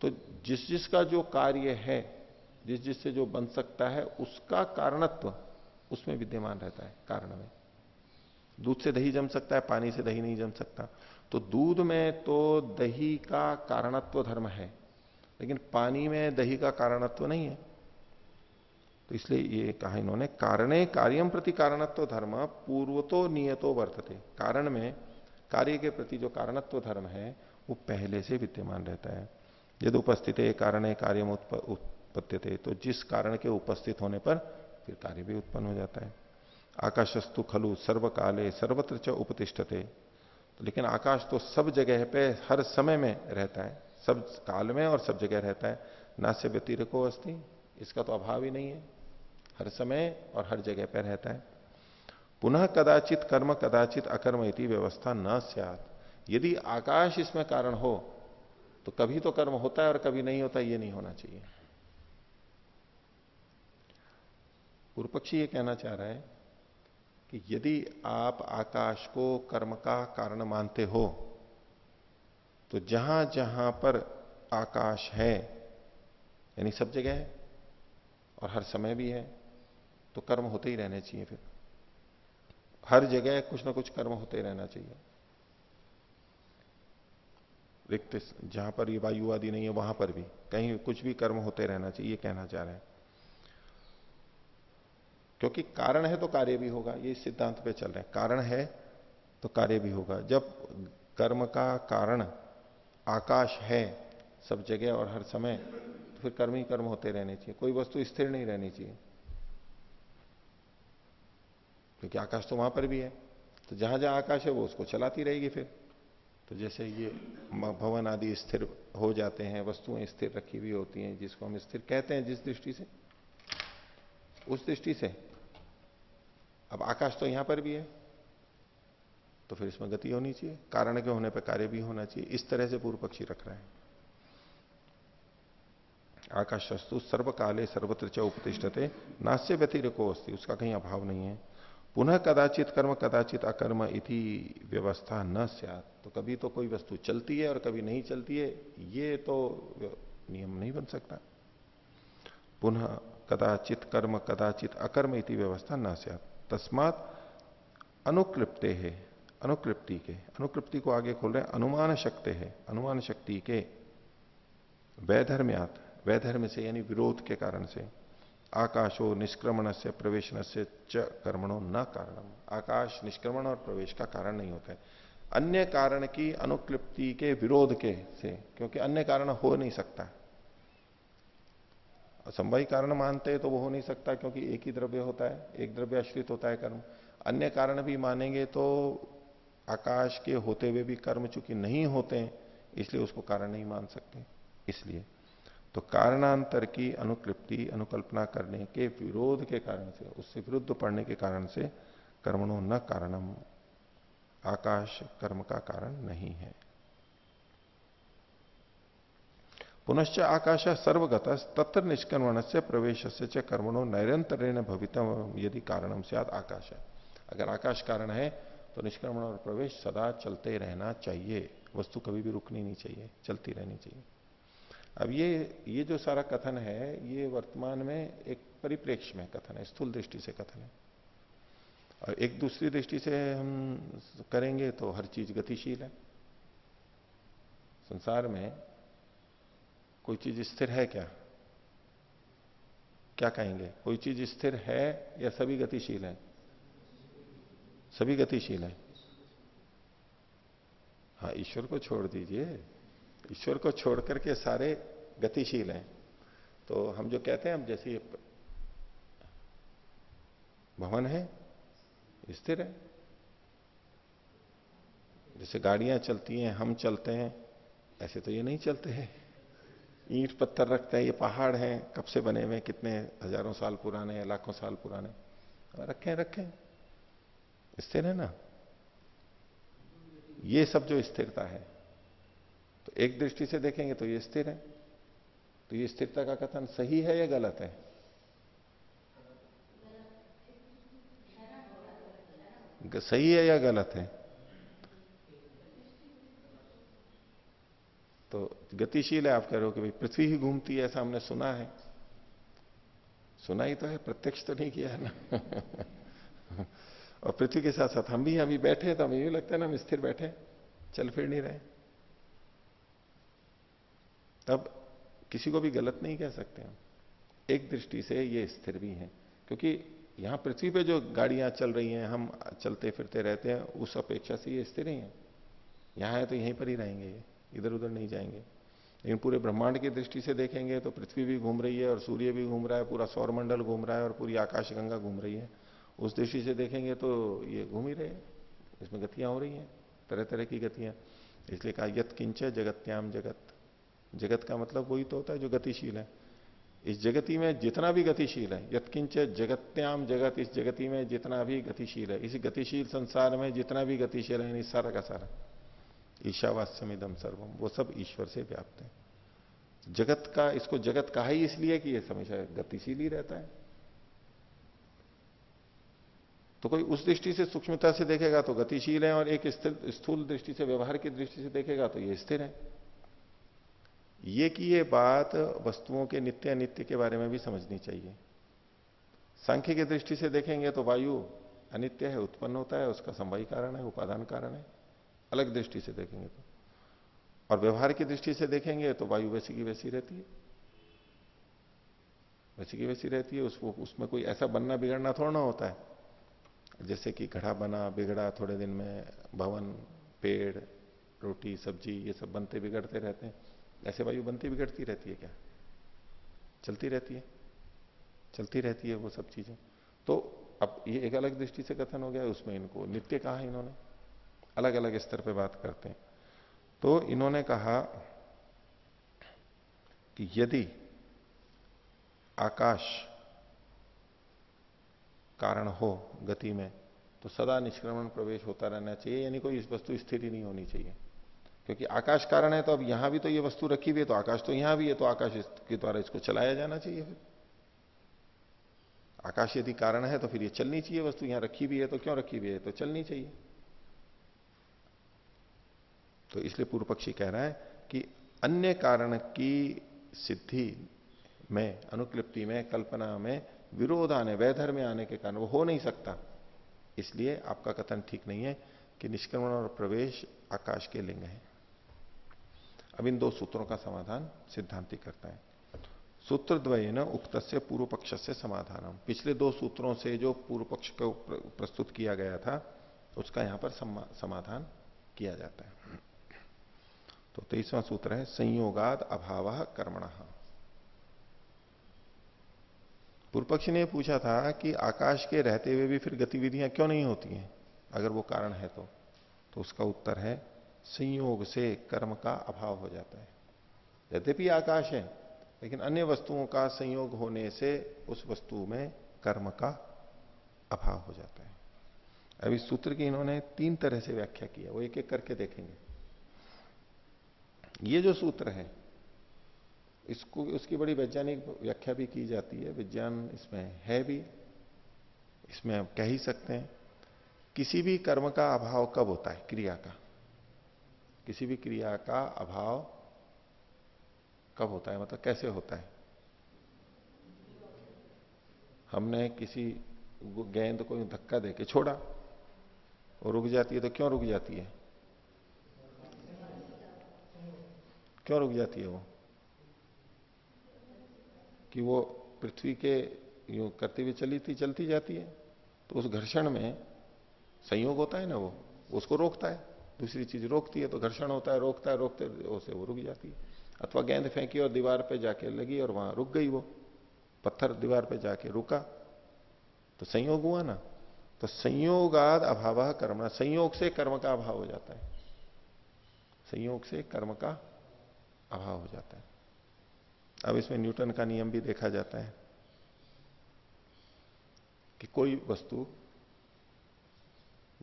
तो जिस जिसका जो कार्य है, जिस जिससे जो बन सकता है, उसका कारणत्व उसमें विद्यमान रहता है, कारण में। दूध से दही जम सकता है, पानी से दही नहीं जम सकता। तो दूध में तो दही का कारणत्व धर्म है, लेकिन पानी में दही का कारणत्व नहीं है। तो इसलिए ये कहा इन्होंने, कारणे कार्यम प्रति कारणत्व धर्म पूर्व तो नियतो वर्तते। कारण में, कार्य के प्रति जो कारणत्व धर्म है, वो पहले से विद्यमान रहता है। यदि उपस्थित कारण कार्य उत्पत्ति तो जिस कारण के उपस्थित होने पर फिर कार्य भी उत्पन्न हो जाता है। आकाशस्तु खलु सर्वकाले सर्वत्र च उपतिष्ठते। तो लेकिन आकाश तो सब जगह पे हर समय में रहता है, सब काल में और सब जगह रहता है, ना से व्यतिरिको अस्थि, इसका तो अभाव ही नहीं है। हर समय और हर जगह पर रहता है। पुनः कदाचित कर्म, कदाचित अकर्म इति व्यवस्था न सियात। यदि आकाश इसमें कारण हो तो कभी तो कर्म होता है और कभी नहीं होता, ये नहीं होना चाहिए। पूर्व पक्षी ये कहना चाह रहा है कि यदि आप आकाश को कर्म का कारण मानते हो तो जहाँ जहाँ पर आकाश है, यानी सब जगह है, और हर समय भी है तो कर्म होते ही रहने चाहिए फिर। हर जगह कुछ ना कुछ कर्म होते रहना चाहिए। रिक्त जहाँ पर ये वायु आदि नहीं है, वहाँ पर भी, कहीं कुछ भी कर्म होते रहना चाहिए कहना चाह रहे हैं। क्योंकि कारण है तो कार्य भी होगा, ये सिद्धांत पे चल रहे हैं। कारण है तो कार्य भी होगा। जब कर्म का कारण आकाश है, सब जगह और हर समय तो फिर कर्म ही कर्म होते रहने चाहिए। कोई वस्तु स्थिर नहीं रहनी चाहिए। क्योंकि आकाश तो वहाँ पर भी है। तो जहाँ जहाँ आकाश है, वो उसको चलाती रहेगी फिर। तो जैसे ये भवन आदि स्थिर हो जाते हैं, वस्तुएँ स्थिर रखी हुई होती हैं, जिसको हम स्थिर कहते हैं जिस दृष्टि से, उस दृष्टि से अब आकाश तो यहाँ पर भी है। तो फिर इसमें गति होनी चाहिए। कारण के होने पर कार्य भी होना चाहिए। इस तरह से पूर्व पक्षी रख रहे हैं। आकाशस्तु सर्वकाले सर्वत्र च उपतिष्ठते। नास्य व्यतिरिको अस्ति। उसका कहीं अभाव नहीं है। पुनः कदाचित कर्म, कदाचित अकर्म इति व्यवस्था न सियात। तो कभी तो कोई वस्तु चलती है और कभी नहीं चलती है। ये तो नियम नहीं बन सकता। पुनः कदाचित कर्म, कदाचित अकर्म इति व्यवस्था न सियात। तस्मात अनुक्लिप्ते है, अनुक्लिप्ति के, अनुक्लिप्ति को आगे खोल रहे हैं, अनुमान शक्ति है, अनुमान शक्ति के वैधर्म्यात, वैधर्म से यानी विरोध के कारण से, आकाशो निष्क्रमण से प्रवेशन से च कर्मणो न कारणम। आकाश निष्क्रमण और प्रवेश का कारण नहीं होता है। अन्य कारण की अनुक्लिप्ति के, विरोध के से, क्योंकि अन्य कारण हो नहीं सकता। असंभवी कारण मानते हैं तो वो हो नहीं सकता क्योंकि एक ही द्रव्य होता है, एक द्रव्य आश्रित होता है कर्म। अन्य कारण भी मानेंगे तो आकाश के होते हुए भी कर्म चूँकि नहीं होते इसलिए उसको कारण नहीं मान सकते। इसलिए तो कारणांतर की अनुक्लिप्ति, अनुकल्पना करने के विरोध के कारण से, उससे विरुद्ध पड़ने के कारण से कर्मणों न कारणम। आकाश कर्म का कारण नहीं है। पुनश्च आकाश सर्वगत तत्र निष्कर्मण से प्रवेश से च कर्मणों नैरंतरेण भवित यदि कारणम से आकाश। है अगर आकाश कारण है तो निष्क्रमण और प्रवेश सदा चलते रहना चाहिए। वस्तु कभी भी रुकनी नहीं चाहिए, चलती रहनी चाहिए। अब ये ये जो सारा कथन है, ये वर्तमान में एक परिप्रेक्ष्य में कथन है, स्थूल दृष्टि से कथन है। और एक दूसरी दृष्टि से हम करेंगे तो हर चीज़ गतिशील है। संसार में कोई चीज़ स्थिर है क्या? क्या कहेंगे? कोई चीज़ स्थिर है या सभी गतिशील है? सभी गतिशील है। हाँ ईश्वर को छोड़ दीजिए। ईश्वर को छोड़ करके सारे गतिशील हैं। तो हम जो कहते हैं, हम जैसे भवन है, स्थिर है। जैसे गाड़ियाँ चलती हैं, हम चलते हैं, ऐसे तो ये नहीं चलते हैं। ईंट पत्थर रखते हैं, ये पहाड़ हैं, कब से बने हुए कितने हज़ारों साल पुराने हैं लाखों साल पुराने? रखें रखें। स्थिर है ना? ये सब जो स्थिरता है तो एक दृष्टि से देखेंगे तो ये स्थिर है। तो ये स्थिरता का कथन सही है या गलत है? सही है या गलत है? तो गतिशील है, आप कह रहे हो कि भाई पृथ्वी ही घूमती है, ऐसा हमने सुना है। सुना ही तो है, प्रत्यक्ष तो नहीं किया है ना। <laughs> और पृथ्वी के साथ साथ हम भी अभी बैठे हैं तो हमें ये लगता है ना हम स्थिर बैठे चल फिर नहीं रहे। तब किसी को भी गलत नहीं कह सकते हम। एक दृष्टि से ये स्थिर भी हैं, क्योंकि यहाँ पृथ्वी पे जो गाड़ियाँ चल रही हैं, हम चलते फिरते रहते हैं, उस अपेक्षा से ये स्थिर ही है। यहाँ है तो यहीं पर ही रहेंगे इधर उधर नहीं जाएँगे। लेकिन पूरे ब्रह्मांड की दृष्टि से देखेंगे तो पृथ्वी भी घूम रही है और सूर्य भी घूम रहा है, पूरा सौरमंडल घूम रहा है और पूरी आकाशगंगा घूम रही है। उस दृष्टि से देखेंगे तो ये घूम ही रहे इसमें गतियाँ हो रही हैं तरह तरह की गतियाँ। इसलिए कहा, यत किंच जगत्याम जगत। जगत का मतलब वही तो होता है जो गतिशील है। इस जगती में जितना भी गतिशील है यत्किंच जगत्याम जगत, इस जगती में जितना भी गतिशील है, इस गतिशील संसार में जितना भी गतिशील है सारा का सारा। ईशावास्यमिदम सर्वम वो सब ईश्वर से व्याप्त है। जगत का, इसको जगत कहा ही इसलिए कि ये हमेशा गतिशील ही रहता है। तो कोई उस दृष्टि से सूक्ष्मता से देखेगा तो गतिशील है और एक स्थूल दृष्टि से, व्यवहार की दृष्टि से देखेगा तो ये स्थिर है। ये की ये बात वस्तुओं के नित्य अनित्य के बारे में भी समझनी चाहिए। सांख्य की दृष्टि से देखेंगे तो वायु अनित्य है, उत्पन्न होता है, उसका संवाही कारण है, उपादान कारण है। अलग दृष्टि से देखेंगे तो। और व्यवहार की दृष्टि से देखेंगे तो वायु वैसी की वैसी रहती है। वैसी की वैसी रहती है उसको उसमें कोई ऐसा बनना बिगड़ना थोड़ा ना होता है। जैसे कि घड़ा बना, बिगड़ा, थोड़े दिन में भवन, पेड़, रोटी, सब्ज़ी, ये सब बनते बिगड़ते रहते हैं। ऐसे वायु बनती बिगड़ती रहती है क्या? चलती रहती है। चलती रहती है वो सब चीज़ें। तो अब ये एक अलग दृष्टि से कथन हो गया, उसमें इनको, नित्य कहा है इन्होंने? अलग अलग स्तर पे बात करते हैं। तो इन्होंने कहा कि यदि आकाश कारण हो गति में तो सदा निष्क्रमण प्रवेश होता रहना चाहिए, यानी कोई इस वस्तु स्थिति नहीं होनी चाहिए। क्योंकि आकाश कारण है तो अब यहाँ भी तो ये वस्तु रखी हुई है तो आकाश तो यहाँ भी है तो आकाश के द्वारा इसको चलाया जाना चाहिए फिर। आकाश यदि कारण है तो फिर ये चलनी चाहिए वस्तु, यहाँ रखी भी है तो क्यों रखी हुई है? तो चलनी चाहिए। तो इसलिए पूर्व पक्षी कह रहा है कि अन्य कारण की सिद्धि में, अनुक्लिप्ति में, कल्पना में, विरोध आने वैधर में आने के कारण वो हो नहीं सकता। इसलिए आपका कथन ठीक नहीं है कि निष्क्रमण और प्रवेश आकाश के लिंग है। अब इन दो सूत्रों का समाधान सिद्धांति करता है। सूत्र द्वय न उक्त से पूर्व पक्ष से समाधान पिछले दो सूत्रों से जो पूर्व पक्ष को प्रस्तुत किया गया था, उसका यहाँ पर समाधान किया जाता है। तो तेईसवां सूत्र है संयोगाद अभाव कर्मण। पूर्व पक्ष ने पूछा था कि आकाश के रहते हुए भी फिर गतिविधियाँ क्यों नहीं होती हैं? अगर वो कारण है तो, तो उसका उत्तर है संयोग से कर्म का अभाव हो जाता है। यद्यपि आकाश है लेकिन अन्य वस्तुओं का संयोग होने से उस वस्तु में कर्म का अभाव हो जाता है। इस सूत्र की इन्होंने तीन तरह से व्याख्या किया वो एक एक करके देखेंगे। ये जो सूत्र है, इसको, उसकी बड़ी वैज्ञानिक व्याख्या भी की जाती है। विज्ञान इसमें है भी, इसमें आप कह ही सकते हैं। किसी भी कर्म का अभाव कब होता है? क्रिया का। किसी भी क्रिया का अभाव कब होता है? मतलब कैसे होता है? हमने किसी गेंद को धक्का देके छोड़ा और रुक जाती है तो क्यों रुक जाती है? क्यों रुक जाती है वो? कि वो पृथ्वी के यूँ करती हुई चली थी, चलती जाती है। तो उस घर्षण में संयोग होता है ना वो? उसको रोकता है। दूसरी चीज़ रोकती है तो घर्षण होता है, रोकता है, रोकते उसे वो रुक जाती है। अथवा गेंद फेंकी और दीवार पे जाके लगी और वहाँ रुक गई वो। पत्थर दीवार पे जाके रुका। तो संयोग हुआ ना? तो संयोगाद अभाव कर्म। संयोग से कर्म का अभाव हो जाता है। संयोग से कर्म का अभाव हो जाता है। अब इसमें न्यूटन का नियम भी देखा जाता है कि कोई वस्तु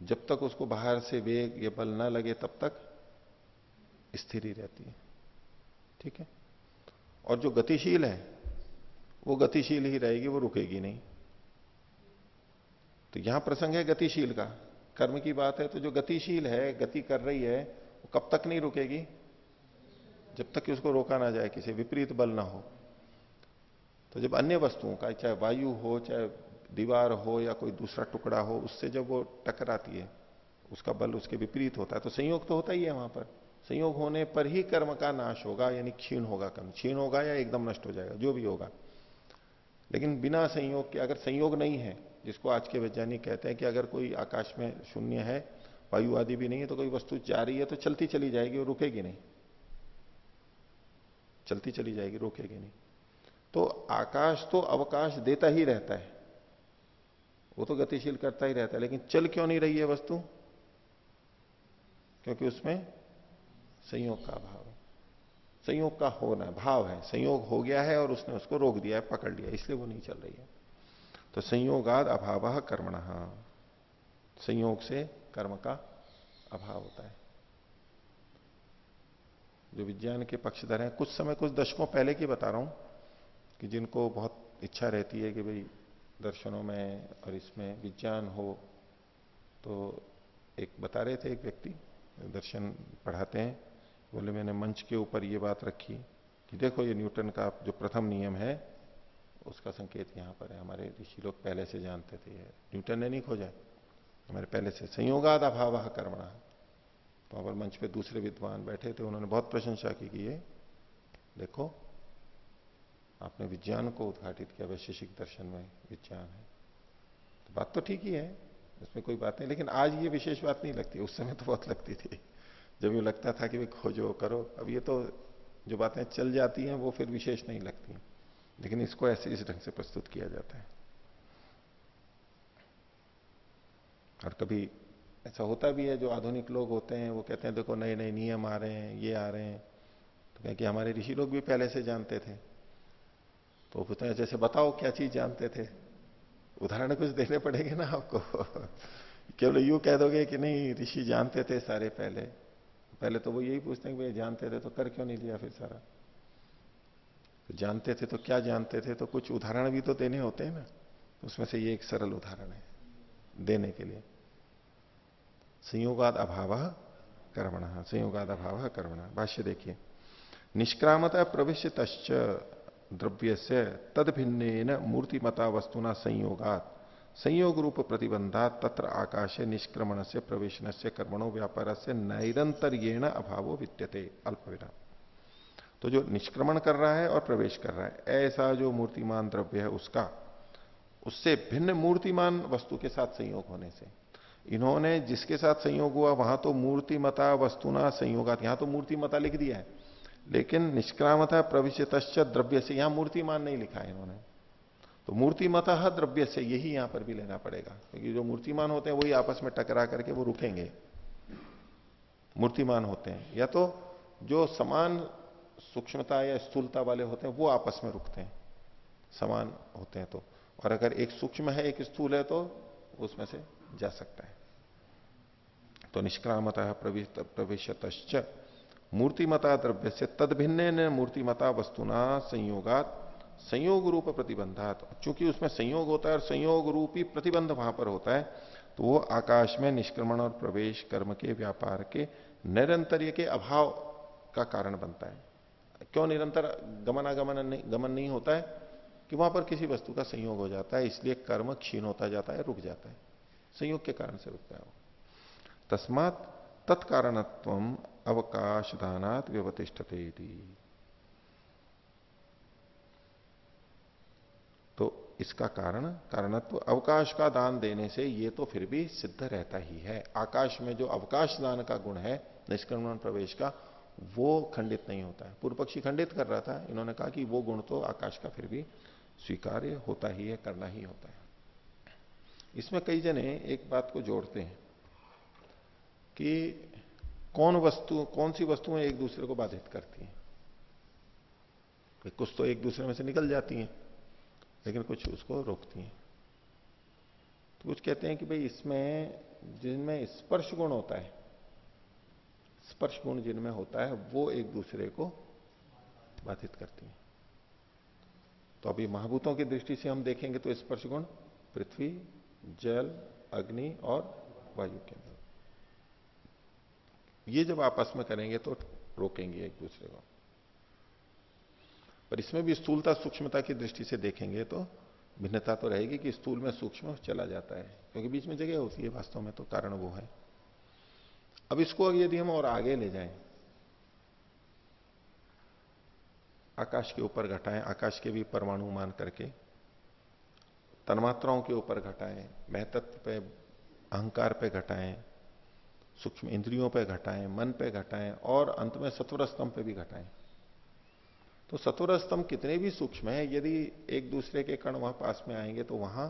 जब तक उसको बाहर से वेग या बल ना लगे तब तक स्थिर ही रहती है। ठीक है? और जो गतिशील है, वो गतिशील ही रहेगी, वो रुकेगी नहीं। तो यहाँ प्रसंग है गतिशील का। कर्म की बात है तो जो गतिशील है, गति कर रही है, वो कब तक नहीं रुकेगी? जब तक कि उसको रोका ना जाए, किसी विपरीत बल ना हो। तो जब अन्य वस्तुओं का, चाहे वायु हो, चाहे दीवार हो या कोई दूसरा टुकड़ा हो, उससे जब वो टकराती है, उसका बल उसके विपरीत होता है तो संयोग तो होता ही है वहाँ पर। संयोग होने पर ही कर्म का नाश होगा, यानी क्षीण होगा कर्म। क्षीण होगा या एकदम नष्ट हो जाएगा, जो भी होगा। लेकिन बिना संयोग के, अगर संयोग नहीं है, जिसको आज के वैज्ञानिक कहते हैं कि अगर कोई आकाश में शून्य है, वायु आदि भी नहीं है तो कोई वस्तु जा रही है तो चलती चली जाएगी और रुकेगी नहीं। चलती चली जाएगी, रोकेगी नहीं। तो आकाश तो अवकाश देता ही रहता है। वो तो गतिशील करता ही रहता है, लेकिन चल क्यों नहीं रही है वस्तु? क्योंकि उसमें संयोग का अभाव है। संयोग का होना, भाव है। संयोग हो गया है और उसने उसको रोक दिया है, पकड़ लिया इसलिए वो नहीं चल रही है। तो संयोगाद अभाव कर्मण। संयोग से कर्म का अभाव होता है। जो विज्ञान के पक्षधर हैं। कुछ समय, कुछ दशकों पहले की बता रहा हूँ कि जिनको बहुत इच्छा रहती है कि भाई दर्शनों में और इसमें विज्ञान हो तो एक बता रहे थे एक व्यक्ति, दर्शन पढ़ाते हैं। बोले, मैंने मंच के ऊपर ये बात रखी कि देखो ये न्यूटन का जो प्रथम नियम है, उसका संकेत यहाँ पर है। हमारे ऋषि लोग पहले से जानते थे न्यूटन ने नहीं खोजा। हमारे पहले से संयोगाद अभाव कर्मणा। पर मंच पे दूसरे विद्वान बैठे थे, उन्होंने बहुत प्रशंसा की कि ये, देखो, आपने विज्ञान को उद्घाटित किया वैशेषिक दर्शन में विज्ञान है। तो बात तो ठीक ही है इसमें कोई बात नहीं, लेकिन आज ये विशेष बात नहीं लगती, उस समय तो बहुत लगती थी। जब ये लगता था कि भाई खोजो, करो, अब ये तो जो बातें चल जाती हैं, वो फिर विशेष नहीं लगती लेकिन इसको ऐसे इस ढंग से प्रस्तुत किया जाता है। और कभी ऐसा होता भी है, जो आधुनिक लोग होते हैं, वो कहते हैं, देखो नए नए नियम आ रहे हैं, ये आ रहे हैं। तो कहें कि हमारे ऋषि लोग भी पहले से जानते थे। तो पूछते हैं, जैसे बताओ, क्या चीज़ जानते थे? उदाहरण कुछ देने पड़ेंगे ना आपको। <laughs> केवल यू कह दोगे कि नहीं, ऋषि जानते थे सारे पहले। पहले तो वो यही पूछते हैं कि भाई, जानते थे तो कर क्यों नहीं लिया फिर सारा? तो जानते थे तो क्या जानते थे? तो कुछ उदाहरण भी तो देने होते हैं ना। उसमें से ये एक सरल उदाहरण है, देने के लिए। संयोगाद अभाव कर्मण संयोगाद अभाव कर्मण। भाष्य देखिए। निष्क्रामता प्रवेश द्रव्य से तद भिन्न मूर्तिमता वस्तुना संयोगात। संयोग रूप प्रतिबंधा तत्र आकाशे निष्क्रमण से प्रवेश से कर्मणों व्यापार से नैरंतर्येण अभावो विद्यते अल्प तो जो निष्क्रमण कर रहा है और प्रवेश कर रहा है, ऐसा जो मूर्तिमान द्रव्य है उसका, उससे भिन्न मूर्तिमान वस्तु के साथ संयोग होने से इन्होंने जिसके साथ संयोग हुआ, वहाँ तो मूर्तिमता वस्तुना संयोगात यहाँ तो मूर्तिमता लिख दिया है। लेकिन निष्क्रामता प्रविशत द्रव्य से यहाँ मूर्तिमान नहीं लिखा है इन्होंने। तो मूर्तिमत द्रव्य से यही यहाँ पर भी लेना पड़ेगा। क्योंकि जो मूर्तिमान होते हैं, वही आपस में टकरा करके वो रुकेंगे। मूर्तिमान होते हैं। या तो जो समान सूक्ष्मता या स्थूलता वाले होते हैं, वो आपस में रुकते हैं। समान होते हैं तो। और अगर एक सूक्ष्म है, एक स्थूल है तो उसमें से जा सकता है। तो निष्क्रामता प्रवेशत मूर्तिमता द्रव्य से तद भिन्न मूर्तिमता वस्तुना संयोगात संयोग रूप प्रतिबंधात चूँकि उसमें संयोग होता है और संयोग रूपी प्रतिबंध वहाँ पर होता है तो वो आकाश में निष्क्रमण और प्रवेश, कर्म के व्यापार के निरंतर के अभाव का कारण बनता है। क्यों निरंतर गमनागमन नहीं, गमन नहीं होता है? कि वहाँ पर किसी वस्तु का संयोग हो जाता है, इसलिए कर्म क्षीण होता जाता है, रुक जाता है। संयोग के कारण से रुकता है वो। तस्मात तत्कारणत्व अवकाश दानात व्यवतिष्ठते तो इसका कारण, कारणत्व, अवकाश का दान देने से ये तो फिर भी सिद्ध रहता ही है। आकाश में जो अवकाश दान का गुण है, निष्क्रमण प्रवेश का, वो खंडित नहीं होता है। पूर्व पक्षी खंडित कर रहा था, इन्होंने कहा कि वो गुण तो आकाश का फिर भी स्वीकार्य होता ही है, करना ही होता है। इसमें कई जने एक बात को जोड़ते हैं। कि कौन वस्तु, कौन सी वस्तुएँ एक दूसरे को बाधित करती हैं? कुछ तो एक दूसरे में से निकल जाती हैं, लेकिन कुछ उसको रोकती हैं। तो कुछ कहते हैं कि भाई इसमें, जिनमें स्पर्श गुण होता है, स्पर्श गुण जिनमें होता है, वो एक दूसरे को बाधित करती हैं। तो अभी महाभूतों की दृष्टि से हम देखेंगे तो स्पर्श गुण पृथ्वी, जल, अग्नि और वायु के अंदर। ये जब आपस में करेंगे तो रोकेंगे एक दूसरे को। पर इसमें भी स्थूलता सूक्ष्मता की दृष्टि से देखेंगे तो भिन्नता तो रहेगी कि स्थूल में सूक्ष्म चला जाता है, क्योंकि बीच में जगह होती है, वास्तव में तो कारण वो है। अब इसको यदि हम और आगे ले जाएँ, आकाश के ऊपर घटाएँ, आकाश के भी परमाणु मान करके, तन्मात्राओं के ऊपर घटाएँ महतत्व पे, अहंकार पे घटाएँ सूक्ष्म इंद्रियों पे घटाएँ, मन पे घटाएँ और अंत में सत्वर स्तंभ पे भी घटाएँ। तो सत्वर स्तंभ कितने भी सूक्ष्म है, यदि एक दूसरे के कण वहाँ पास में आएँगे तो वहाँ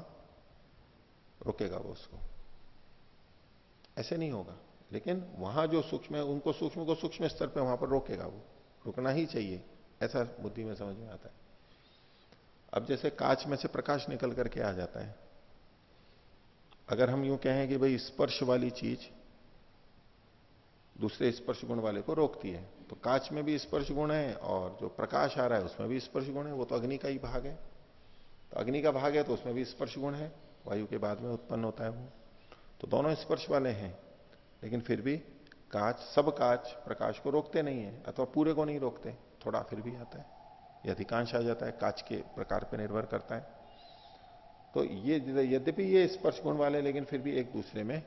रोकेगा वो उसको। ऐसे नहीं होगा, लेकिन वहाँ जो सूक्ष्म है, उनको सूक्ष्म को सूक्ष्म स्तर पे वहाँ पर रोकेगा वो। रुकना ही चाहिए, ऐसा बुद्धि में समझ में आता है। अब जैसे कांच में से प्रकाश निकल करके आ जाता है। अगर हम यूँ कहें कि भाई स्पर्श वाली चीज़ दूसरे स्पर्श गुण वाले को रोकती है। तो कांच में भी स्पर्श गुण है और जो प्रकाश आ रहा है उसमें भी स्पर्श गुण है, वो तो अग्नि का ही भाग है। तो अग्नि का भाग है तो उसमें भी स्पर्श गुण है, वायु के बाद में उत्पन्न होता है वो। तो दोनों स्पर्श वाले हैं, लेकिन फिर भी कांच, सब कांच प्रकाश को रोकते नहीं है, अथवा पूरे को नहीं रोकते, थोड़ा फिर भी आता है। ये अधिकांश आ जाता है, कांच के प्रकार पर निर्भर करता है। तो ये यद्यपि ये स्पर्श गुण वाले, लेकिन फिर भी एक दूसरे में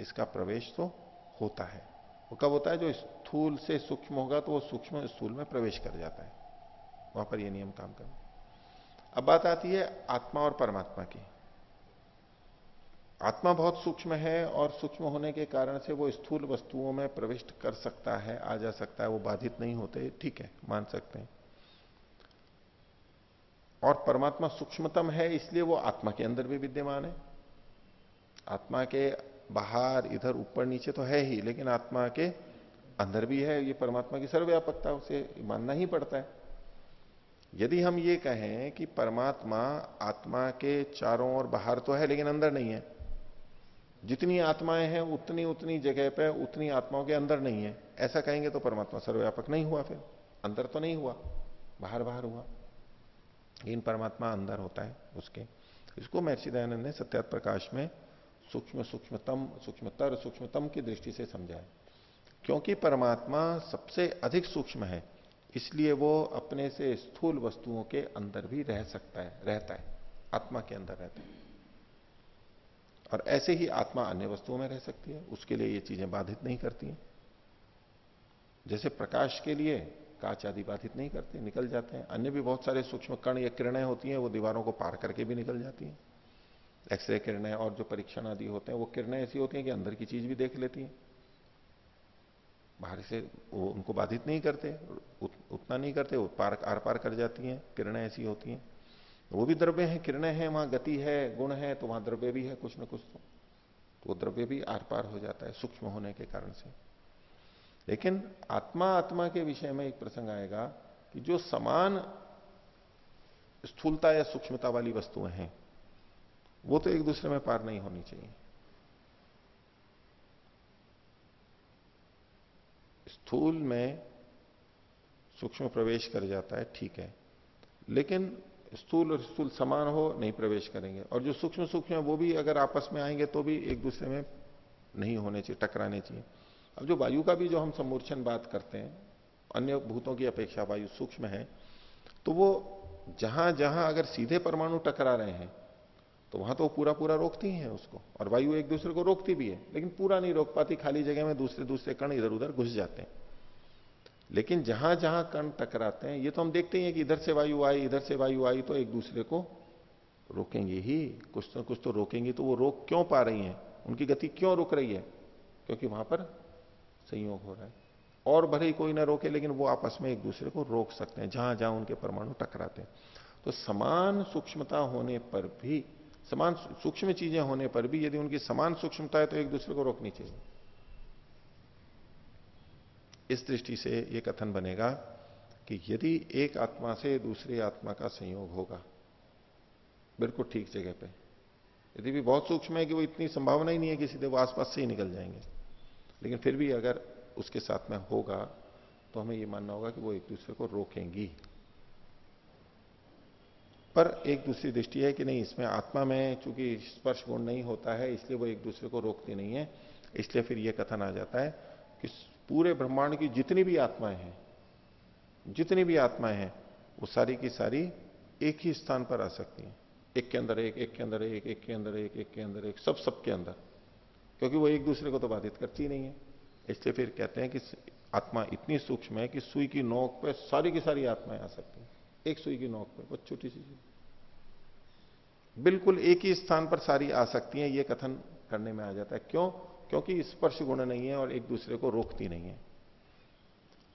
इसका प्रवेश तो होता है। वो कब होता है जो स्थूल से सूक्ष्म होगा तो वो सूक्ष्म स्थूल में प्रवेश कर जाता है। वहाँ पर ये नियम काम कर अब बात आती है आत्मा और परमात्मा की। आत्मा बहुत सूक्ष्म है और सूक्ष्म होने के कारण से वो स्थूल वस्तुओं में प्रविष्ट कर सकता है, आ जा सकता है, वो बाधित नहीं होते, ठीक है, मान सकते हैं। और परमात्मा सूक्ष्मतम है, इसलिए वो आत्मा के अंदर भी विद्यमान है। आत्मा के बाहर, इधर, ऊपर, नीचे तो है ही, लेकिन आत्मा के अंदर भी है, ये परमात्मा की सर्वव्यापकता, उसे मानना ही पड़ता है। यदि हम ये कहें कि परमात्मा आत्मा के चारों ओर बाहर तो है, लेकिन अंदर नहीं है। जितनी आत्माएँ हैं, उतनी उतनी जगह पे, उतनी आत्माओं के अंदर नहीं है। ऐसा कहेंगे तो परमात्मा सर्वव्यापक नहीं हुआ फिर। अंदर तो नहीं हुआ, बाहर बाहर हुआ। लेकिन परमात्मा अंदर होता है उसके। इसको महर्षि दयानंद ने सत्यात प्रकाश में सूक्ष्म सूक्ष्मतम, सूक्ष्मतर सूक्ष्मतम की दृष्टि से समझा है क्योंकि परमात्मा सबसे अधिक सूक्ष्म है, इसलिए वो अपने से स्थूल वस्तुओं के अंदर भी रह सकता है, रहता है, आत्मा के अंदर रहता है। और ऐसे ही आत्मा अन्य वस्तुओं में रह सकती है, उसके लिए ये चीज़ें बाधित नहीं करती हैं। जैसे प्रकाश के लिए काच आदि बाधित नहीं करते, निकल जाते हैं। अन्य भी बहुत सारे सूक्ष्म कण या किरणें होती हैं, वो दीवारों को पार करके भी निकल जाती हैं। एक्सरे किरणें और जो परीक्षण आदि होते हैं वो किरणें ऐसी होती हैं कि अंदर की चीज़ भी देख लेती हैं। बाहर से वो उनको बाधित नहीं करते उत, उतना नहीं करते वो पार आर पार कर जाती हैं किरणें ऐसी होती हैं। वो भी द्रव्य हैं किरणें हैं वहाँ गति है गुण है तो वहाँ द्रव्य भी है कुछ ना कुछ तो, तो वो द्रव्य भी आर पार हो जाता है सूक्ष्म होने के कारण से। लेकिन आत्मा आत्मा के विषय में एक प्रसंग आएगा कि जो समान स्थूलता या सूक्ष्मता वाली वस्तुएँ हैं वो तो एक दूसरे में पार नहीं होनी चाहिए। स्थूल में सूक्ष्म प्रवेश कर जाता है, ठीक है। लेकिन स्थूल और स्थूल समान हो, नहीं प्रवेश करेंगे। और जो सूक्ष्म सूक्ष्म है, वो भी अगर आपस में आएँगे तो भी एक दूसरे में नहीं होने चाहिए, टकराने चाहिए। अब जो वायु का भी जो हम समूर्छन बात करते हैं, अन्य भूतों की अपेक्षा वायु सूक्ष्म है तो वो जहाँ जहाँ अगर सीधे परमाणु टकरा रहे हैं तो वहाँ तो पूरा पूरा रोकती है उसको। और वायु एक दूसरे को रोकती भी है, लेकिन पूरा नहीं रोक पाती, खाली जगह में दूसरे दूसरे कण इधर उधर घुस जाते हैं। लेकिन जहाँ जहाँ कण टकराते हैं, ये तो हम देखते ही हैं कि इधर से वायु आई, इधर से वायु आई तो एक दूसरे को रोकेंगे ही। कुछ तो कुछ तो रोकेंगे तो वो रोक क्यों पा रही हैं? उनकी गति क्यों रुक रही है? क्योंकि वहाँ पर संयोग हो रहा है। और भले ही कोई ना रोके, लेकिन वो आपस में एक दूसरे को रोक सकते हैं जहाँ जहाँ उनके परमाणु टकराते हैं। तो समान सूक्ष्मता होने पर भी समान सूक्ष्म चीज़ें होने पर भी यदि उनकी समान सूक्ष्मता है तो एक दूसरे को रोकनी चाहिए। इस दृष्टि से यह कथन बनेगा कि यदि एक आत्मा से दूसरी आत्मा का संयोग होगा, बिल्कुल ठीक जगह पे। यदि भी बहुत सूक्ष्म है कि वो इतनी संभावना ही नहीं है कि सीधे वो आसपास से ही निकल जाएँगे। लेकिन फिर भी अगर उसके साथ में होगा तो हमें ये मानना होगा कि वो एक दूसरे को रोकेंगी। पर एक दूसरी दृष्टि है कि नहीं, इसमें आत्मा में चूँकि स्पर्श गुण नहीं होता है, इसलिए वो एक दूसरे को रोकती नहीं है, इसलिए फिर यह कथन आ जाता है कि पूरे ब्रह्मांड की जितनी भी आत्माएँ हैं, जितनी भी आत्माएँ हैं, वो सारी की सारी एक ही स्थान पर आ सकती हैं। एक के अंदर एक एक के अंदर एक एक के अंदर एक एक के अंदर एक, सब सबके अंदर। क्योंकि वो एक दूसरे को तो बाधित करती नहीं है। इसलिए फिर कहते हैं कि आत्मा इतनी सूक्ष्म है कि सुई की नोक पर सारी की सारी आत्माएँ आ सकती हैं। एक सुई की नोक पे बहुत छोटी सी चीज़ बिल्कुल एक ही स्थान पर सारी आ सकती हैं ये कथन करने में आ जाता है। क्यों? क्योंकि स्पर्श गुण नहीं है और एक दूसरे को रोकती नहीं है।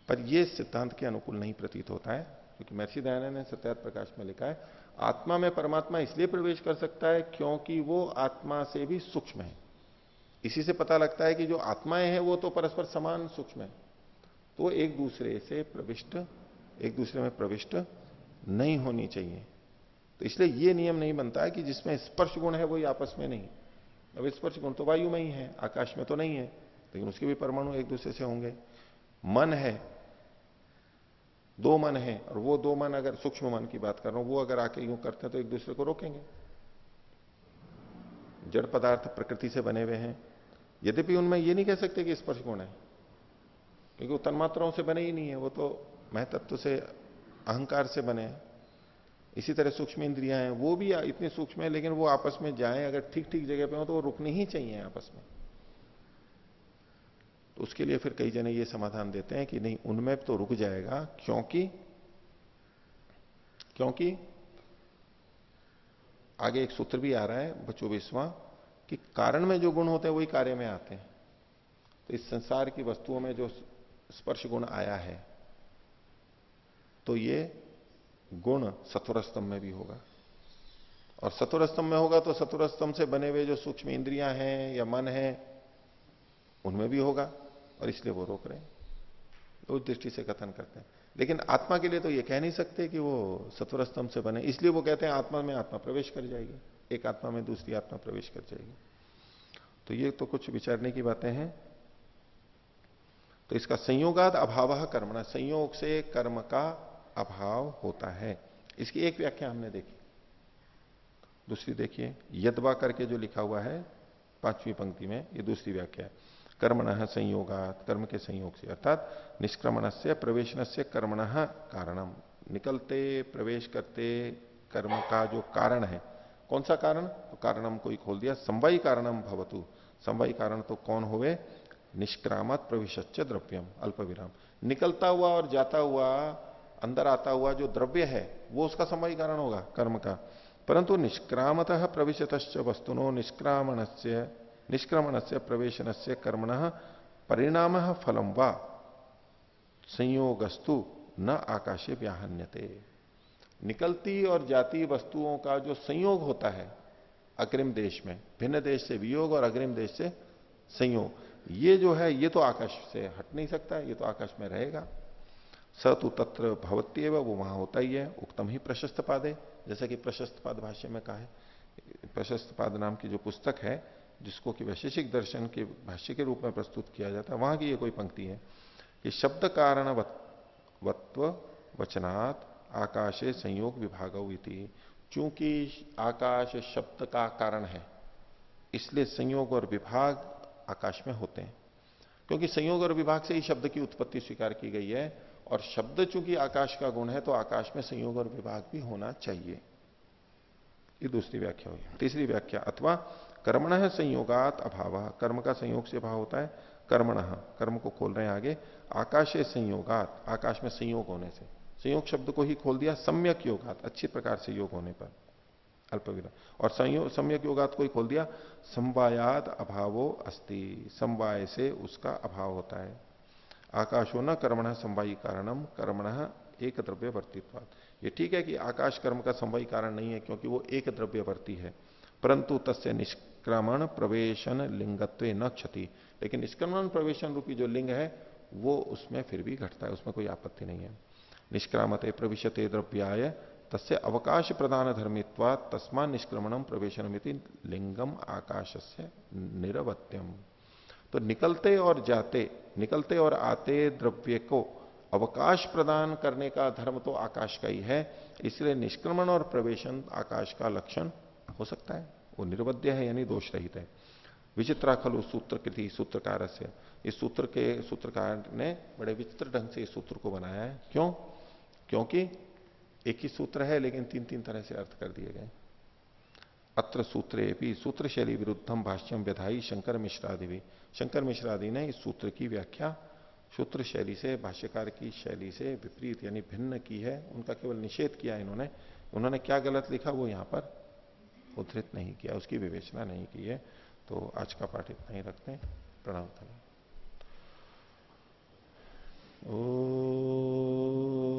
पर यह सिद्धांत के अनुकूल नहीं प्रतीत होता है, क्योंकि महर्षि दयानंद ने सत्यात प्रकाश में लिखा है, आत्मा में परमात्मा इसलिए प्रवेश कर सकता है क्योंकि वो आत्मा से भी सूक्ष्म है। इसी से पता लगता है कि जो आत्माएँ हैं, वो तो परस्पर समान सूक्ष्म है। तो एक दूसरे से प्रविष्ट, एक दूसरे में प्रविष्ट नहीं होनी चाहिए। तो इसलिए यह नियम नहीं बनता है कि जिसमें स्पर्श गुण है वही आपस में नहीं। अब स्पर्श गुण तो वायु में ही है, आकाश में तो नहीं है, लेकिन उसके भी परमाणु एक दूसरे से होंगे। मन है, दो मन है, और वो दो मन अगर सूक्ष्म मन की बात कर रहा हूँ, वो अगर आके यूँ करते हैं तो एक दूसरे को रोकेंगे। जड़ पदार्थ प्रकृति से बने हुए हैं। यद्यपि उनमें ये नहीं कह सकते कि स्पर्श गुण है, क्योंकि वो तन्मात्राओं से बने ही नहीं है, वो तो महतत्व से अहंकार से बने हैं। इसी तरह सूक्ष्म इंद्रियाँ हैं, वो भी इतनी सूक्ष्म है, लेकिन वो आपस में जाएँ, अगर ठीक ठीक जगह पे हो तो वो रुकनी ही चाहिए आपस में। तो उसके लिए फिर कई जने ये समाधान देते हैं कि नहीं, उनमें तो रुक जाएगा, क्योंकि क्योंकि आगे एक सूत्र भी आ रहा है चौबीसवां कि कारण में जो गुण होते हैं, वही कार्य में आते हैं। तो इस संसार की वस्तुओं में जो स्पर्श गुण आया है तो ये गुण सत्वर स्तंभ में भी होगा। और सत्वर स्तंभ में होगा तो सत्वर स्तंभ से बने हुए जो सूक्ष्म इंद्रियाँ हैं या मन है, उनमें भी होगा और इसलिए वो रोक रहे हैं। उस दृष्टि से कथन करते हैं। लेकिन आत्मा के लिए तो ये कह नहीं सकते कि वो सत्वर स्तंभ से बने। इसलिए वो कहते हैं आत्मा में आत्मा प्रवेश कर जाएगी। एक आत्मा में दूसरी आत्मा प्रवेश कर जाएगी। तो ये तो कुछ विचारने की बातें हैं। तो इसका संयोगाद अभाव कर्मणा। संयोग से कर्म का अभाव होता है। इसकी एक व्याख्या हमने देखी। दूसरी देखिए यदवा करके जो लिखा हुआ है, पांचवी पंक्ति में, ये दूसरी व्याख्या है। कर्मण संयोगात, कर्म के संयोग से, अर्थात निष्क्रमण से प्रवेशन से कर्मण कारणम। निकलते, प्रवेश करते, कर्म का जो कारण है, कौन सा कारण? तो कारणम कोई खोल दिया संवाई कारणम भवतु। संवाई कारण तो कौन होवे? निष्क्रामत प्रविश्च द्रव्यम अल्प विराम निकलता हुआ और जाता हुआ अंदर आता हुआ जो द्रव्य है, वो उसका समय कारण होगा, कर्म का। परंतु निष्क्रामत प्रविशत वस्तुनो निष्क्रामण से निष्क्रमण से प्रवेशन से कर्मण परिणाम फलम व? संयोगस्तु न आकाशे व्याहन्यते। निकलती और जाती वस्तुओं का जो संयोग होता है, अग्रिम देश में, भिन्न देश से वियोग और अग्रिम देश से संयोग, ये जो है, ये तो आकाश से हट नहीं सकता, ये तो आकाश में रहेगा। स तो तत्र भवत्यव, वो वहाँ होता ही है, उक्तम ही प्रशस्त पाद। है जैसा कि प्रशस्त पाद भाष्य में कहा है, प्रशस्त पाद नाम की जो पुस्तक है, जिसको कि वैशेषिक दर्शन के भाष्य के रूप में प्रस्तुत किया जाता है, वहाँ की ये कोई पंक्ति है कि शब्द कारण वत्व, वचनात्, आकाशे संयोग विभाग चूँकि आकाश शब्द का कारण है, इसलिए संयोग और विभाग आकाश में होते हैं। क्योंकि संयोग और विभाग से ही शब्द की उत्पत्ति स्वीकार की गई है और शब्द चूँकि आकाश का गुण है तो आकाश में संयोग और विभाग भी होना चाहिए। ये दूसरी व्याख्या हुई। तीसरी व्याख्या, अथवा कर्मण है संयोगात अभाव। कर्म का संयोग से अभाव होता है। कर्मण, कर्म को खोल रहे हैं आगे। आकाशे संयोगात, आकाश में संयोग होने से। संयोग शब्द को ही खोल दिया, सम्यक योगात, अच्छी प्रकार से योग होने पर। अल्प और संयोग सम्यक योगात को ही खोल दिया संवायाद अभावो अस्ति। समवाय से उसका अभाव होता है। आकाशो न कर्मण संवाई कारणम कर्मण एक द्रव्य वर्तित्व ये ठीक है कि आकाश कर्म का संवाई कारण नहीं है क्योंकि वो एक द्रव्य वर्ती है, परंतु तस्य निष्क्रमण प्रवेशन लिंगत्व न क्षति। लेकिन निष्क्रमण प्रवेशन रूपी जो लिंग है, वो उसमें फिर भी घटता है, उसमें कोई आपत्ति नहीं है। निष्क्रामते प्रविशते द्रव्याय, तस्य अवकाश प्रदान धर्मित्वा तस्मा निष्क्रमणम प्रवेशन लिंगम आकाश से निरवत्यम। तो निकलते और जाते, निकलते और आते द्रव्य को अवकाश प्रदान करने का धर्म तो आकाश का ही है, इसलिए निष्क्रमण और प्रवेशन आकाश का लक्षण हो सकता है। वो निर्वध्य है, यानी दोष रहित है। विचित्रा खलु सूत्र कृति सूत्रकार से। इस सूत्र के, सूत्रकार ने बड़े विचित्र ढंग से इस सूत्र को बनाया है। क्यों? क्योंकि एक ही सूत्र है, लेकिन तीन तीन तरह से अर्थ कर दिए गए। अत्र सूत्रे भी सूत्र शैली विरुद्धम भाष्यम व्यधाई शंकर मिश्रादि भी शंकर मिश्रादि ने इस सूत्र की व्याख्या सूत्र शैली से, भाष्यकार की शैली से विपरीत यानी भिन्न की है। उनका केवल निषेध किया इन्होंने। उन्होंने क्या गलत लिखा वो यहाँ पर उद्धृत नहीं किया, उसकी विवेचना नहीं की है। तो आज का पाठ इतना ही रखते हैं। प्रणाम ओ